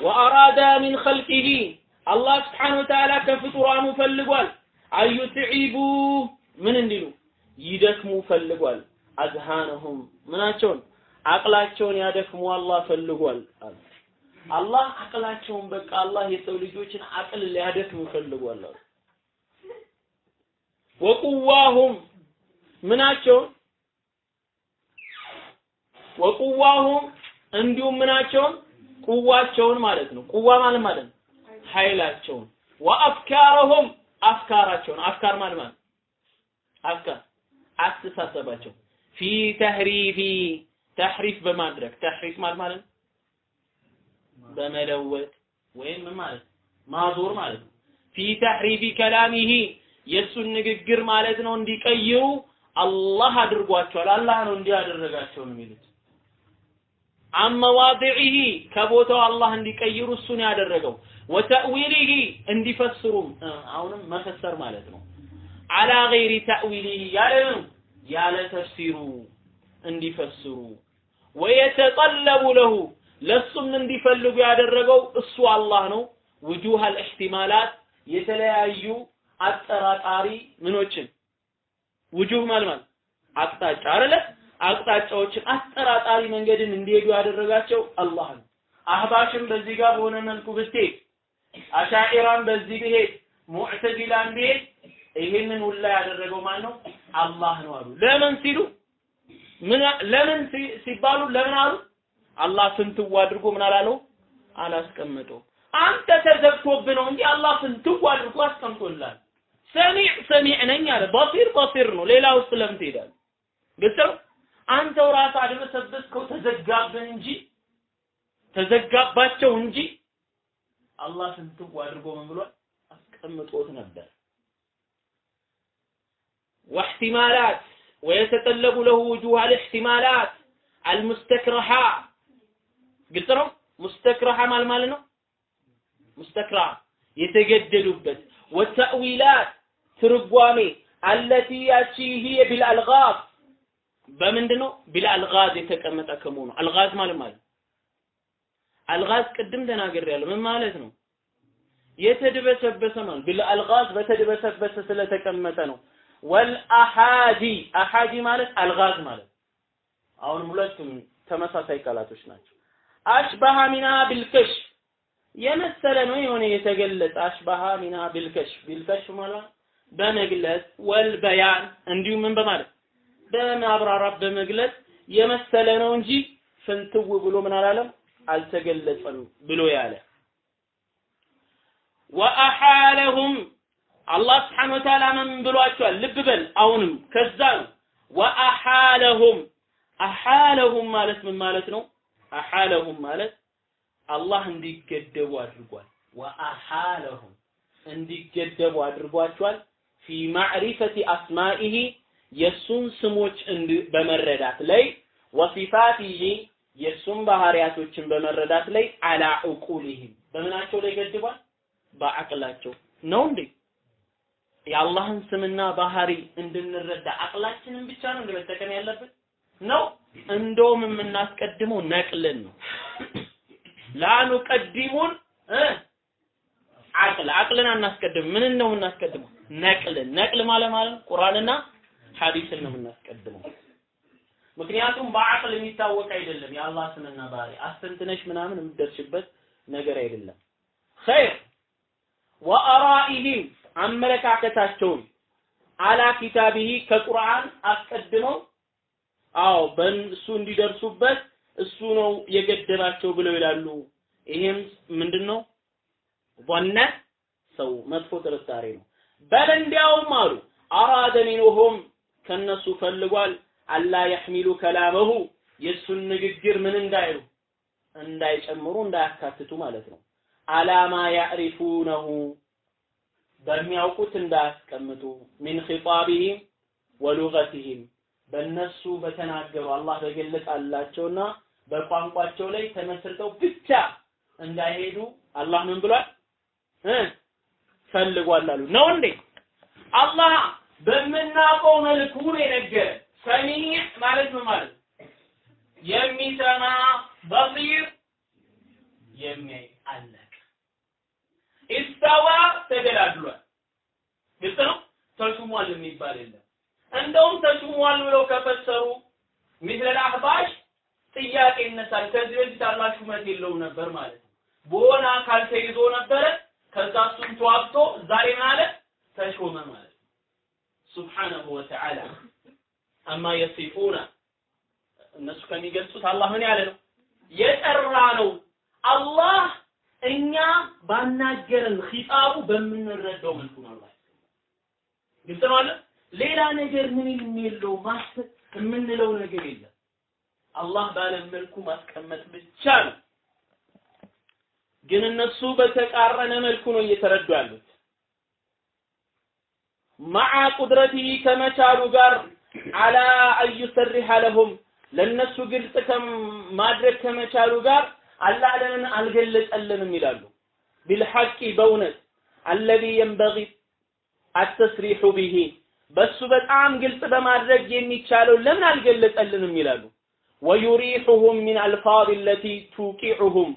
S2: ወአራዳ ሚን ኸልቂሂ አላህ ስብሓነሁ ወተዓላ ከፍጡራኑ ፈልጓል አዩትዒቡ ምን እንዲሉ ይደክሙ ፈልጓል። አዝሃነሁም ምናቸውን አቅላቸውን ያደክሙ አላህ ፈልጓል አሉ። አላህ አቅላቸውን በቃ አላህ የሰው ልጆችን አቅል ሊያደክም ፈልጓል አሉ። ወቁዋሁም ምናቸውን ወቁዋሁም እንዲሁም ምናቸውን? ቁዋቸውን ማለት ነው። ቁዋ ማለት ማለት ነው። ኃይላቸውን። ወአፍካረሁም አፍካራቸውን። አፍካር ማለት ማለት አፍካር አስተሳሰባቸው። ፊ ተህሪፊ ተህሪፍ በማድረግ። ተህሪፍ ማለት ማለት በመለወጥ ወይም ማለት ማዞር ማለት ነው። ፊ ተህሪፊ ከላሚሂ የእሱን ንግግር ማለት ነው። እንዲቀይሩ አላህ አድርጓቸዋል። አላህ ነው እንዲያደረጋቸው ነው የሚሉት። አመዋዲዒሂ ከቦታው አላህ እንዲቀይሩ እሱን ያደረገው ወተእዊሊሂ እንዲፈስሩም አሁንም መፈሰር ማለት ነው። አላ ገይሪ ተእዊሊሂ ያለ ያለ ተፍሲሩ እንዲፈስሩ ወየተጠለቡ ለሁ ለሱም እንዲፈልጉ ያደረገው እሱ አላህ ነው። ውጁህ አልእሕቲማላት የተለያዩ አጠራጣሪ ምኖችን ውጁህ ማለት አቅጣጫ አይደለ? አቅጣጫዎችን አጠራጣሪ መንገድን እንዲሄዱ ያደረጋቸው አላህ ነው። አህባሽም በዚህ ጋር በሆነ መልኩ ብትሄድ፣ አሻኢራም በዚህ ብሄድ፣ ሙዕተዚላም ብሄድ ይህንን ሁላ ያደረገው ማን ነው? አላህ ነው አሉ። ለምን ሲሉ ምን ለምን ሲባሉ ለምን አሉ? አላህ ፍንትው አድርጎ ምን አላለው? አላስቀመጠው። አንተ ተዘግቶብህ ነው እንጂ አላህ ፍንትው አድርጎ አስቀምጦልሃል። ሰሚዕ ሰሚዕ ነኝ አለ። በሲር በሲር ነው። ሌላ ውስጥ ለምን ትሄዳለህ? ግልጽ ነው። አንተው ራስህ አድበሰበስከው ተዘጋብህ እንጂ ተዘጋባቸው እንጂ አላህ ፍንትው አድርጎ ምን ብሏል? አስቀምጦት ነበር። واحتمالات ويتطلب له وجوه الاحتمالات المستكرهة قلت له مستكرهة مال مال ነው مستكرهة የተገደዱበት والتأويلات ትርጓሜ التي يأتي هي بالألغاز በምንድን ነው ቢልአልጋዝ የተቀመጠ ከመሆኑ። አልጋዝ ማለት ማለት አልጋዝ ቅድም ተናግሬያለሁ። ምን ማለት ነው? የተድበሰበሰ ማለት ቢልአልጋዝ በተድበሰበሰ ስለተቀመጠ ነው። ወልአሃዲ አሃዲ ማለት አልጋዝ ማለት አሁን ሁለቱም ተመሳሳይ ቃላቶች ናቸው። አሽባሃ ሚና ቢልከሽ የመሰለ ነው የሆነ የተገለጸ አሽባሃ ሚና ቢልከሽ። ቢልከሽ ማለት በመግለጽ ወልበያን እንዲሁም ምን በማለት በማብራራት በመግለጽ የመሰለ ነው እንጂ ፍንትው ብሎ ምን አላለም አልተገለጸም ብሎ ያለ ወአሓለሁም አላህ ስብሓን ወተዓላ ምን ብሏቸዋል? ልብ በል አሁንም ከዛ ነው ወአሓለሁም አሓለሁም ማለት ምን ማለት ነው? አሓለሁም ማለት አላህ እንዲገደቡ አድርጓል። ወአሓለሁም እንዲገደቡ አድርጓቸዋል ፊ ማዕሪፈቲ የሱን ስሞች በመረዳት ላይ ወሲፋቲሂ የሱን ባህሪያቶችን በመረዳት ላይ አላ ዑቁሊሂም በምናቸው ላይ ገድቧል? በአቅላቸው ነው እንዴ? የአላህን ስምና ባህሪ እንድንረዳ አቅላችንን ብቻ ነው እንደመጠቀም ያለብን ነው። እንደውም የምናስቀድመው ነቅልን ነው። ላኑ ቀዲሙን አቅል አቅልን አናስቀድም። ምንን ነው የምናስቀድመው? ነቅልን። ነቅል ማለት ማለት ቁርአንና ሐዲስን ነው የምናስቀድመው። ምክንያቱም በአቅል የሚታወቅ አይደለም የአላህ ስምና ባህሪ አስተንትነሽ ምናምን የምትደርሽበት ነገር አይደለም። ኸይር ወአራኢሂም አመለካከታቸውን አላ ኪታቢሂ ከቁርአን አስቀድመው አዎ በእሱ እንዲደርሱበት እሱ ነው የገደባቸው ብለው ይላሉ። ይሄም ምንድነው? ظن ሰው መጥፎ ጥርጣሬ ነው። በል እንዲያውም አሉ አራደ ሚንሁም ከነሱ ፈልጓል። አላ የሕሚሉ ከላመሁ የእሱን ንግግር ምን እንዳይሉ እንዳይጨምሩ እንዳያካትቱ ማለት ነው። አላማ ያዕሪፉነሁ በሚያውቁት እንዳያስቀምጡ። ሚን ኺጣቢሂም ወሉገቲሂም በእነሱ በተናገሩ አላህ በገለጻላቸውና በቋንቋቸው ላይ ተመስርተው ብቻ እንዳይሄዱ አላህ ምን ብሏል? ፈልጓል አሉ። ነው እንዴ? አላህ በምናውቀው መልኩ ነው የነገረ ሰሚዕ ማለት ምን ማለት? የሚሰማ በሲር የሚያይ አለቀ ኢስተዋ ተገላግሏል። ግልጽ ነው? ተሹሟል የሚባል የለም። እንደውም ተሹሟል ብለው ከፈሰሩ ሚስለ አህባሽ ጥያቄ ይነሳል። ከዚህ በፊት አላህ ሹመት የለውም ነበር ማለት ነው። በሆነ አካል ተይዞ ነበረ። ከዛ እሱን ተዋግቶ ዛሬ ማለት ተሾመ ማለት ሱብሓነሁ ወተዓላ አማ የሲፉና እነሱ ከሚገልጹት አላህ ምን ያለ ነው። የጠራ ነው አላህ እኛ ባናገረን ኺጣቡ በምንረዳው መልኩ ነው አላህ ግልጽ ነው አለ ሌላ ነገር ምን የለው ማሰብ የምንለው ነገር የለም። አላህ ባለ መልኩ ማስቀመጥ ብቻ ነው። ግን እነሱ በተቃረነ መልኩ ነው እየተረዱ ያሉት መዓ ቁድረቲሂ ከመቻሉ ጋር አላ አዩሰሪሐ ለሁም ለነሱ ግልጽ ማድረግ ከመቻሉ ጋር አላህ ለምን አልገለጸልንም ይላሉ። ቢልሐቂ በእውነት አለዚ የንበጊ አተስሪሑ ቢሂ በሱ በጣም ግልጽ በማድረግ የሚቻለው ለምን አልገለጸልንም ይላሉ። ወዩሪሑሁም ሚን አልፋዝ ለቲ ቱቂዑሁም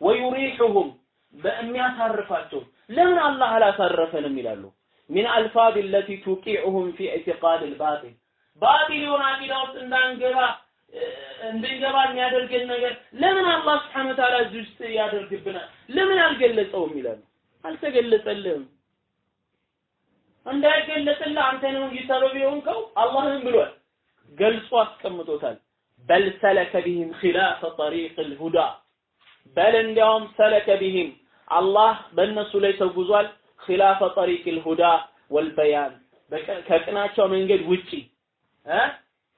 S2: ወዩሪሑሁም በሚያሳርፋቸው ለምን አላህ አላሳረፈንም ይላሉ ሚን አልፋዝ ለቲ ቱቂዑሁም ፊ ኢዕቲቃድ ልባጢል ባጢል የሆነ አቂዳ ውስጥ እንዳንገባ እንድንገባ የሚያደርገን ነገር ለምን አላህ ስብሐነ ወተዓላ እዚህ ውስጥ ያደርግብናል? ለምን አልገለጸውም ይላሉ። አልተገለጸልህም። እንዳይገለጽልህ አንተ ነው እንጂ የሆንከው አላህም ብሏል፣ ገልጾ አስቀምጦታል። በል ሰለከ ቢህም ኺላፈ ጠሪቅ ልሁዳ በል እንዲያውም ሰለከ ቢሂም አላህ በእነሱ ላይ ተጉዟል ኺላፈ ጠሪቅ ልሁዳ ወልበያን ከቅናቸው መንገድ ውጪ እ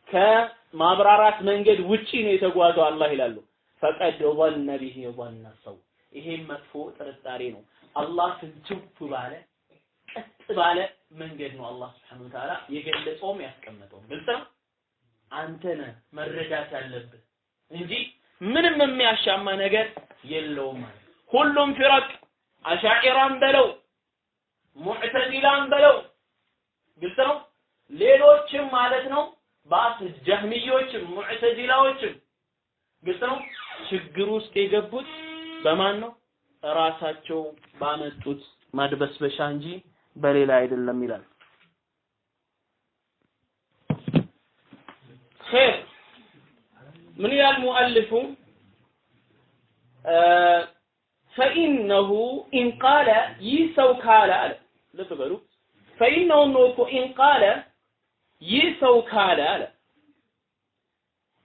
S2: ከማብራራት መንገድ ውጪ ነው የተጓዘው አላህ ይላሉ ፈቀድ ظن به ظن ሰው ይሄም መጥፎ ጥርጣሬ ነው አላህ ፍንትው ባለ ቀጥ ባለ መንገድ ነው አላህ Subhanahu Wa Ta'ala የገለጸውም ያስቀመጠው ግልጽ ነው አንተ ነህ መረዳት ያለብህ እንጂ ምንም የሚያሻማ ነገር የለውም ማለት ሁሉም ፊረቅ አሻዒራን በለው ሙዕተዚላን በለው። ግልጽ ነው? ሌሎችም ማለት ነው ባስ ጀህሚዮችም ሙዕተዚላዎችም። ግልጽ ነው? ችግር ውስጥ የገቡት በማን ነው? ራሳቸው ባመጡት ማድበስበሻ እንጂ በሌላ አይደለም ይላል። خير። ምን ይላል ሙአልፉ فإنه إن ይህ ሰው ካለ አለ ልብ በሉ። فإنه ነው እኮ إن قال ይህ ሰው ካለ አለ።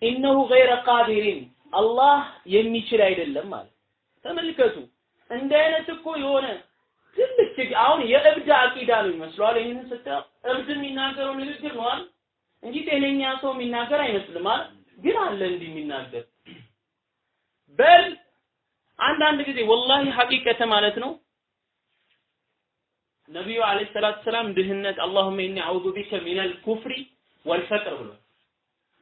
S2: ኢነሁ ገይረ ቃዲሪን አላህ የሚችል አይደለም ማለት ተመልከቱ እንደ አይነት እኮ የሆነ ትልቅ አሁን የእብድ አቂዳ ነው ይመስለዋል። ይህንን ስታየው እብድ የሚናገረው ንግግር ነው አይደል? እንጂ ጤነኛ ሰው የሚናገር አይመስልም አይደል? ግን አለ እንዲህ የሚናገር። በል አንዳንድ ጊዜ ወላሂ ሐቂቀተ ማለት ነው ነቢዩ አለይሂ ሰላቱ ሰላም ድህነት አላሁመ ኢኒ አዑዙ ቢከ ሚነል ኩፍሪ ወልፈቅር ብሏል።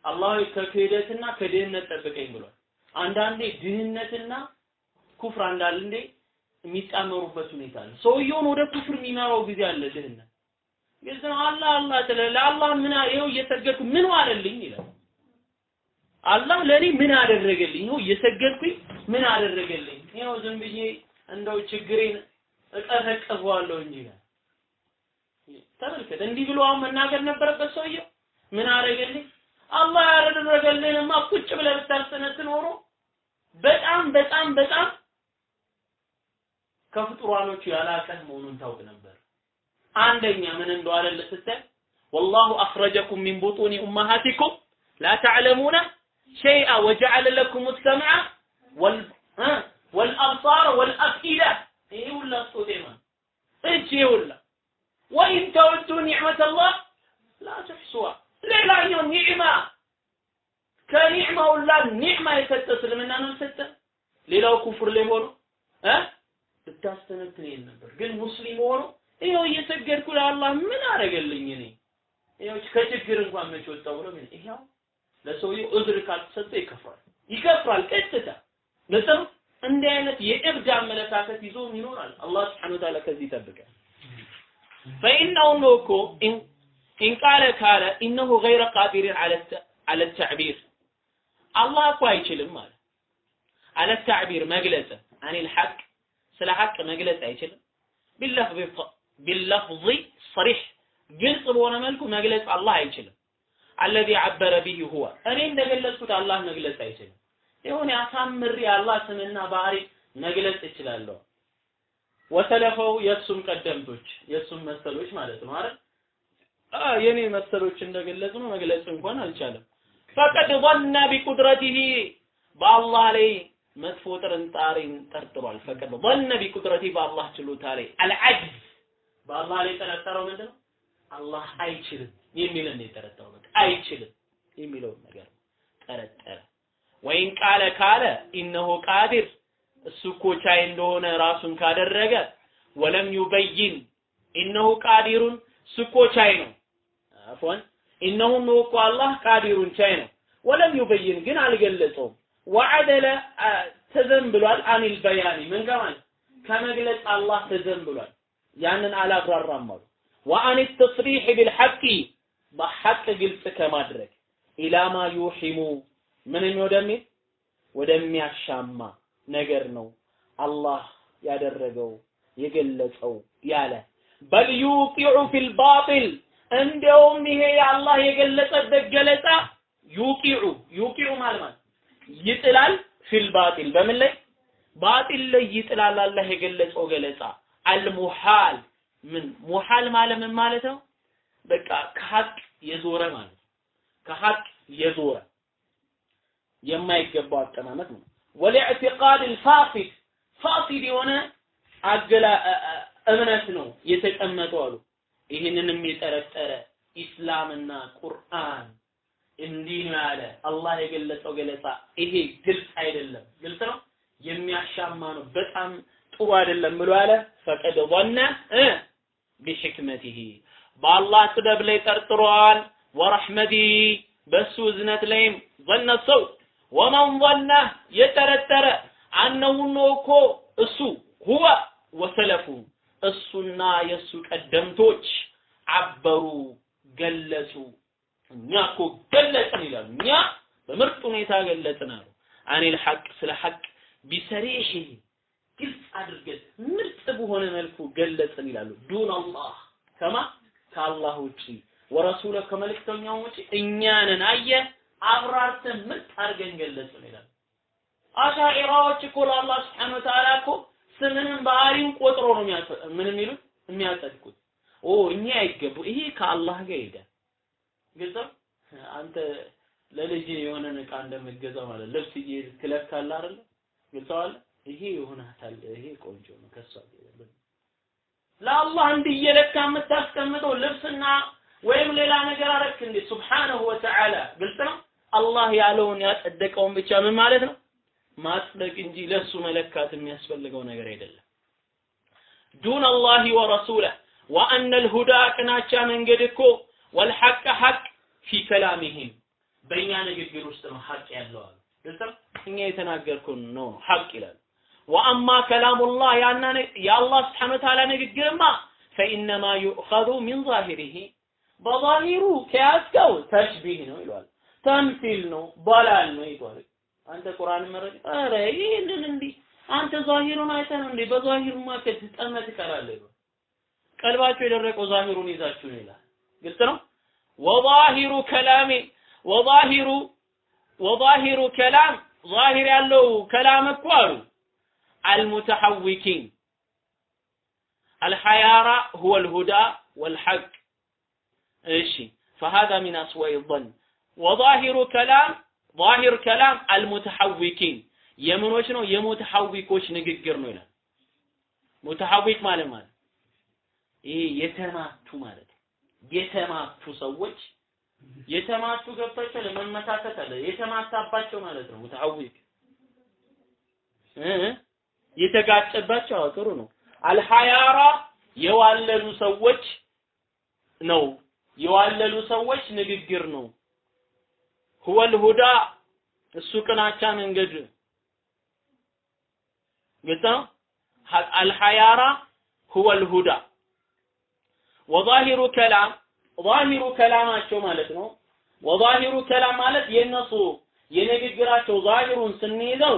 S2: አላህ ከክህደትና ከድህነት ጠብቀኝ ብሏል። አንዳንዴ ድህነትና ኩፍር አንዳንድ እንዴ የሚጣመሩበት ሁኔታ አለ። ሰውየውን ወደ ኩፍር የሚመራው ጊዜ አለ ድህነት። ነው። አላህ አላህ ትለ ለአላህ ምን ይኸው እየሰገድኩ ምን ዋለልኝ ይላል። አላህ ለኔ ምን አደረገልኝ? ይኸው እየሰገድኩኝ ምን አደረገልኝ? ይኸው ዝም ብዬ እንደው ችግሬን እቀዘቅዘዋለሁ እንጂ ይላል። ተመልከት፣ እንዲህ ብሎ አሁን መናገር ነበረበት ሰውየው። ምን አደረገልኝ? አላህ ያደረገልንማ ቁጭ ብለህ ብታስተነት ኖሮ በጣም በጣም በጣም ከፍጡራኖቹ ያላቀህ መሆኑን ታውቅ ነበር። አንደኛ ምን እንደዋለ ስትል ወላሁ አኽረጀኩም ሚን ቡጡኒ ኡማሃቲኩም ላ ተዕለሙነ ሸይአ ወጀዐለ ለኩም ሰምዐ ወልአብሳር ወልአፍኢዳ ይሄ ሁላ ስጦታ ነው። እጅ ይሄ ሁላ ወኢን ተወዱ ኒዕመተላህ ላ ትሕሱዋ ሌላኛው ኒዕማ ከኒዕማ ሁላ ኒዕማ የሰጠ እስልምና ነው የሰጠ ሌላው ኩፍር ላይ ሆኖ እ? ልታስተነትን ይል ነበር። ግን ሙስሊም ሆኖ ይኸው እየሰገድኩ ለአላህ ምን አደረገልኝ እኔ? ይኸው ከችግር እንኳን መች ወጣው ብሎ ምን ይኸው ለሰውየው እዝር ካልተሰጠ ይከፍራል። ይከፍራል ቀጥታ። ለሰው እንዲህ አይነት የእብድ አመለካከት ይዞ ይኖራል። አላህ Subhanahu Wa ከዚህ ይጠብቃል فإنه نوكو إن, إن قال كان إنه غير قادر على على التعبير. الله أكو አይችልም ማለት على التعبير መግለጽ عن الحق. ስለ ሐቅ መግለጽ አይችልም باللفظ باللفظ صريح. ግልጽ በሆነ መልኩ መግለጽ አላህ አይችልም الذي عبر به هو. እኔ እንደገለጽኩት አላህ መግለጽ አይችልም የሆነ አሳምሪ አላህ ስምና ባህሪ መግለጽ እችላለሁ ወሰለፈው የእሱም ቀደምቶች የእሱም መሰሎች ማለት ነው አይደል የኔ መሰሎች እንደገለጹ ነው መግለጽ እንኳን አልቻለም ፈቀድ ظن بقدرته በአላህ ላይ መጥፎ ጥርጣሬን ጠርጥሯል ፈቀድ ظن بقدرته በአላህ ችሎታ ላይ አልዓጅዝ በአላህ ላይ ጠረጠረው ምንድነው አላህ አይችልም የሚልን ነው የጠረጠረው በቃ አይችልም የሚለውን ነገር ጠረጠረ ወይን ቃለ ካለ ኢነሆ ቃዲር እሱ እኮ ቻይ እንደሆነ ራሱን ካደረገ ولم يبين إنه قادر እሱ እኮ ቻይ ነው። عفوا إنه ነው እኮ አላህ قادر ቻይ ነው። ولم يبين ግን አልገለጸውም። وعدل ተዘንብሏል። عن البيان ምን ከማለት? ከመግለጽ አላህ ተዘንብሏል። ያንን አላብራራም አሉ። وعن التصريح بالحق በሐቅ ግልጽ ከማድረግ إلى ما يوهم ምንም ወደሚል? ወደሚያሻማ ነገር ነው አላህ ያደረገው የገለጸው ያለ። بل يوقع في الباطل እንደውም ይሄ የአላህ የገለጸበት ገለጻ يوقع يوقع ማለት ይጥላል ፊል ባጢል። በምን ላይ? ባጢል ላይ ይጥላል አላህ የገለጸው ገለጻ። አልሙሃል ምን ሙሃል ማለት ምን ማለት ነው? በቃ ከሀቅ የዞረ ማለት ነው። ከሀቅ የዞረ የማይገባው አቀማመጥ ነው ወሊዕትቃድ ልፋሲድ ፋሲድ የሆነ አገላ እምነት ነው የተቀመጠው አሉ። ይህንንም የጠረጠረ ኢስላምና ቁርአን እንዲህ ነው ያለ። አላህ የገለጸው ገለጻ ይሄ ግልጽ አይደለም፣ ግልጽ ነው? የሚያሻማ ነው፣ በጣም ጥሩ አይደለም ብሎ ያለ ፈቀደ ወነ ቢሕክመቲሂ። በአላህ ስበብ ላይ ጠርጥሯል፣ ወረሕመቲሂ። በሱ እዝነት ላይም ዘነ ሰው ወመን ظن የጠረጠረ። ነው እኮ እሱ ሁወ ወሰለፉ። እሱና የእሱ ቀደምቶች አበሩ ገለጹ። እኛ እኮ ገለጽን ይላሉ። እኛ በምርጥ ሁኔታ ገለጽን አሉ። አኒል ሐቅ ስለ ሐቅ ቢሰሪህ ግልጽ አድርገን ምርጥ በሆነ መልኩ ገለጽን ይላሉ። ዱን አላህ። ከማ ከአላህ ውጪ። ወረሱለ ከመልእክተኛው ውጪ። እኛንን አየ አብራርተን ምርጥ አድርገን ገለጽን ይላሉ አሻኢራዎች እኮ ለአላህ ስብሐነ ወተዓላ እኮ ስምንም ባህሪውን ቆጥሮ ነው ምን የሚሉት የሚያጸድቁት። ኦ እኛ አይገቡ ይሄ ከአላህ ጋር ይሄዳል ግልጽ አንተ ለልጅ የሆነ እቃ እንደምትገዛው ማለት ልብስ ትለካለህ አይደለ ግልጸዋል ይሄ ይሆናታል። ይሄ ቆንጆ ነው። ከሷ ለአላህ እንዲህ እየለካ የምታስቀምጠው ልብስና ወይም ሌላ ነገር አረክ እንዴ? ሱብሓነሁ ወተዓላ። ግልጽ ነው አላህ ያለውን ያጸደቀውን ብቻ ምን ማለት ነው? ማጽደቅ እንጂ ለሱ መለካት የሚያስፈልገው ነገር አይደለም። ዱን አላህ ወረሱለህ። ወአነ ልሁዳ ቅናቻ መንገድ እኮ ወልሐቅ ሐቅ ፊ ከላሚህም በእኛ ንግግር ውስጥ ነው ሐቅ ያለው አሉ። እኛ የተናገርኩን ነው ሐቅ ይላል ወአማ ከላሙላህ ያና የአላህ ስብሓነ ወተዓላ ንግግርማ ፈኢነማ ዩእኸዙ ሚን ዛሂሪሂ። በዛሂሩ ከያዝከው ተሽቢህ ነው ይሏል ተምሲል ነው በላል ነው ይሏል አንተ ቁርአን መረጃ ኧረ ይህንን እንዲህ አንተ ዛሂሩን አይተህ ነው እንዴ በዛሂሩማ ከተጠመት ትቀራለህ ቀልባቸው የደረቀው ዛሂሩን ይዛችሁ ነው ይላል ግልጽ ነው ወዛሂሩ ከላሜ ወዛሂሩ ወዛሂሩ ከላም ዛሂር ያለው ከላም እኮ አሉ አልሙተሐዊኪን አልሐያራ ሁወ ልሁዳ ወልሐቅ እሺ فهذا من أسوأ الظن ወዛሂሩ ከላም ዛሂር ከላም አልሙተሐዊኪን የምኖች ነው የሙተሐዊኮች ንግግር ነው ይላል። ሙተሐዊክ ማለት ማለት ይሄ የተማቱ ማለት የተማቱ ሰዎች የተማቱ ገብታቸው ለመመታተት አለ የተማታባቸው ማለት ነው ሙተሐዊክ የተጋጨባቸው ጥሩ ነው። አልሐያራ የዋለሉ ሰዎች ነው የዋለሉ ሰዎች ንግግር ነው። ሁወል ሁዳ እሱ ቅናቻ መንገድ ግልጽ ነው? አልሐያራ ሁወል ሁዳ። ወዛሂሩ ከላም ዛሂሩ ከላማቸው ማለት ነው። ወዛሂሩ ከላም ማለት የነሱ የንግግራቸው ዛሂሩን ስንይዘው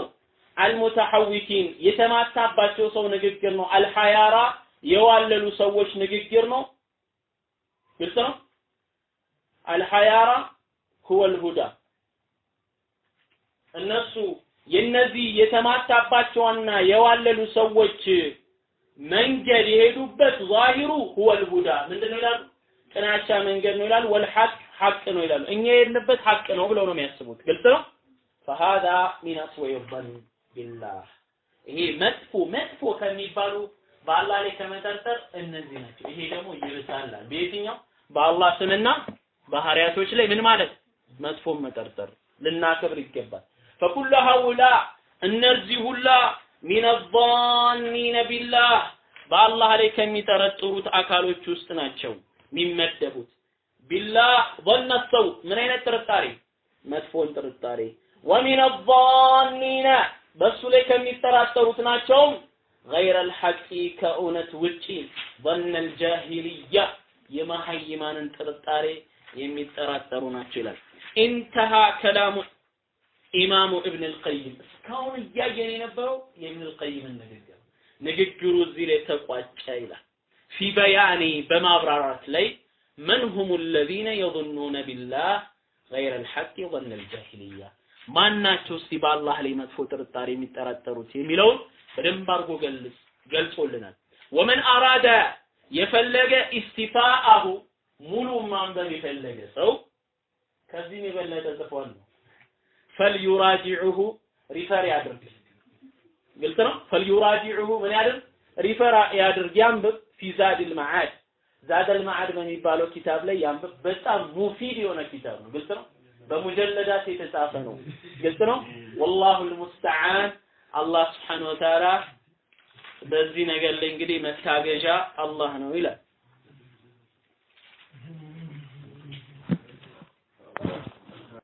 S2: አልሙተሐዊኪን የተማታባቸው ሰው ንግግር ነው። አልሐያራ የዋለሉ ሰዎች ንግግር ነው። ግልጽ ነው? አልሐያራ ሁወል ሁዳ እነሱ የነዚህ የተማታባቸውና የዋለሉ ሰዎች መንገድ የሄዱበት ዛሂሩ ሁወል ሁዳ ምንድነው ይላሉ? ጥናቻ መንገድ ነው ይላሉ። ወል ሐቅ ነው ይላሉ። እኛ የሄድንበት ሐቅ ነው ብለው ነው የሚያስቡት። ግልጽ ነው። ፈሃዳ ሚን አስወይ ظن ቢላህ ይሄ መጥፎ መጥፎ ከሚባሉ በአላህ ላይ ከመጠርጠር እነዚህ ናቸው። ይሄ ደግሞ ይብሳላል። በየትኛው በአላህ ስምና ባህሪያቶች ላይ ምን ማለት መጥፎም መጠርጠር ልናከብር ይገባል ፈኩሉ ሀውላ እነዚህ ሁላ ሚን ዛኒነ ቢላህ በአላህ ላይ ከሚጠረጥሩት አካሎች ውስጥ ናቸው የሚመደቡት ቢላህ ظن ሰው ምን አይነት ጥርጣሬ መጥፎን ጥርጣሬ ወሚን ዛኒነ በሱ ላይ ከሚጠራጠሩት ናቸውም غير الحق ከእውነት ውጪ ظن الجاهلية የመሐይማንን ጥርጣሬ የሚጠራጠሩ ናቸው ይላል እንተሃ ከላሙ ኢማሙ ኢብን አልቀይም። እስካሁን እያየን የነበረው የኢብን አልቀይምን ንግግር ንግግሩ እዚህ ላይ ተቋጨ ይላል። ፊ በያኒ በማብራራት ላይ መን ሁሙ الذين يظنون بالله غير الحق ظن الجاهليه ማናቸው እስቲ በአላህ ላይ መጥፎ ጥርጣሬ የሚጠራጠሩት የሚለውን በደንብ አርጎ ገልጾልናል። ወመን አራዳ የፈለገ ኢስቲፋአሁ ሙሉ ማንበብ የፈለገ ሰው ከዚህም የበለጠ ጽፏል ነው ፈልዩራጂዑሁ refer ያድርግ። ግልጽ ነው። فليراجعه ምን ያድርግ? refer ያድርግ ያንብብ። في زاد المعاد زاد المعاد በሚባለው ኪታብ ላይ ያንብብ። በጣም مفيد የሆነ ኪታብ ነው። ግልጽ ነው። በ مجلدات የተጻፈ ነው። ግልጽ ነው። والله المستعان አላህ سبحانه وتعالى በዚህ ነገር ላይ እንግዲህ መታገዣ አላህ ነው ይላል።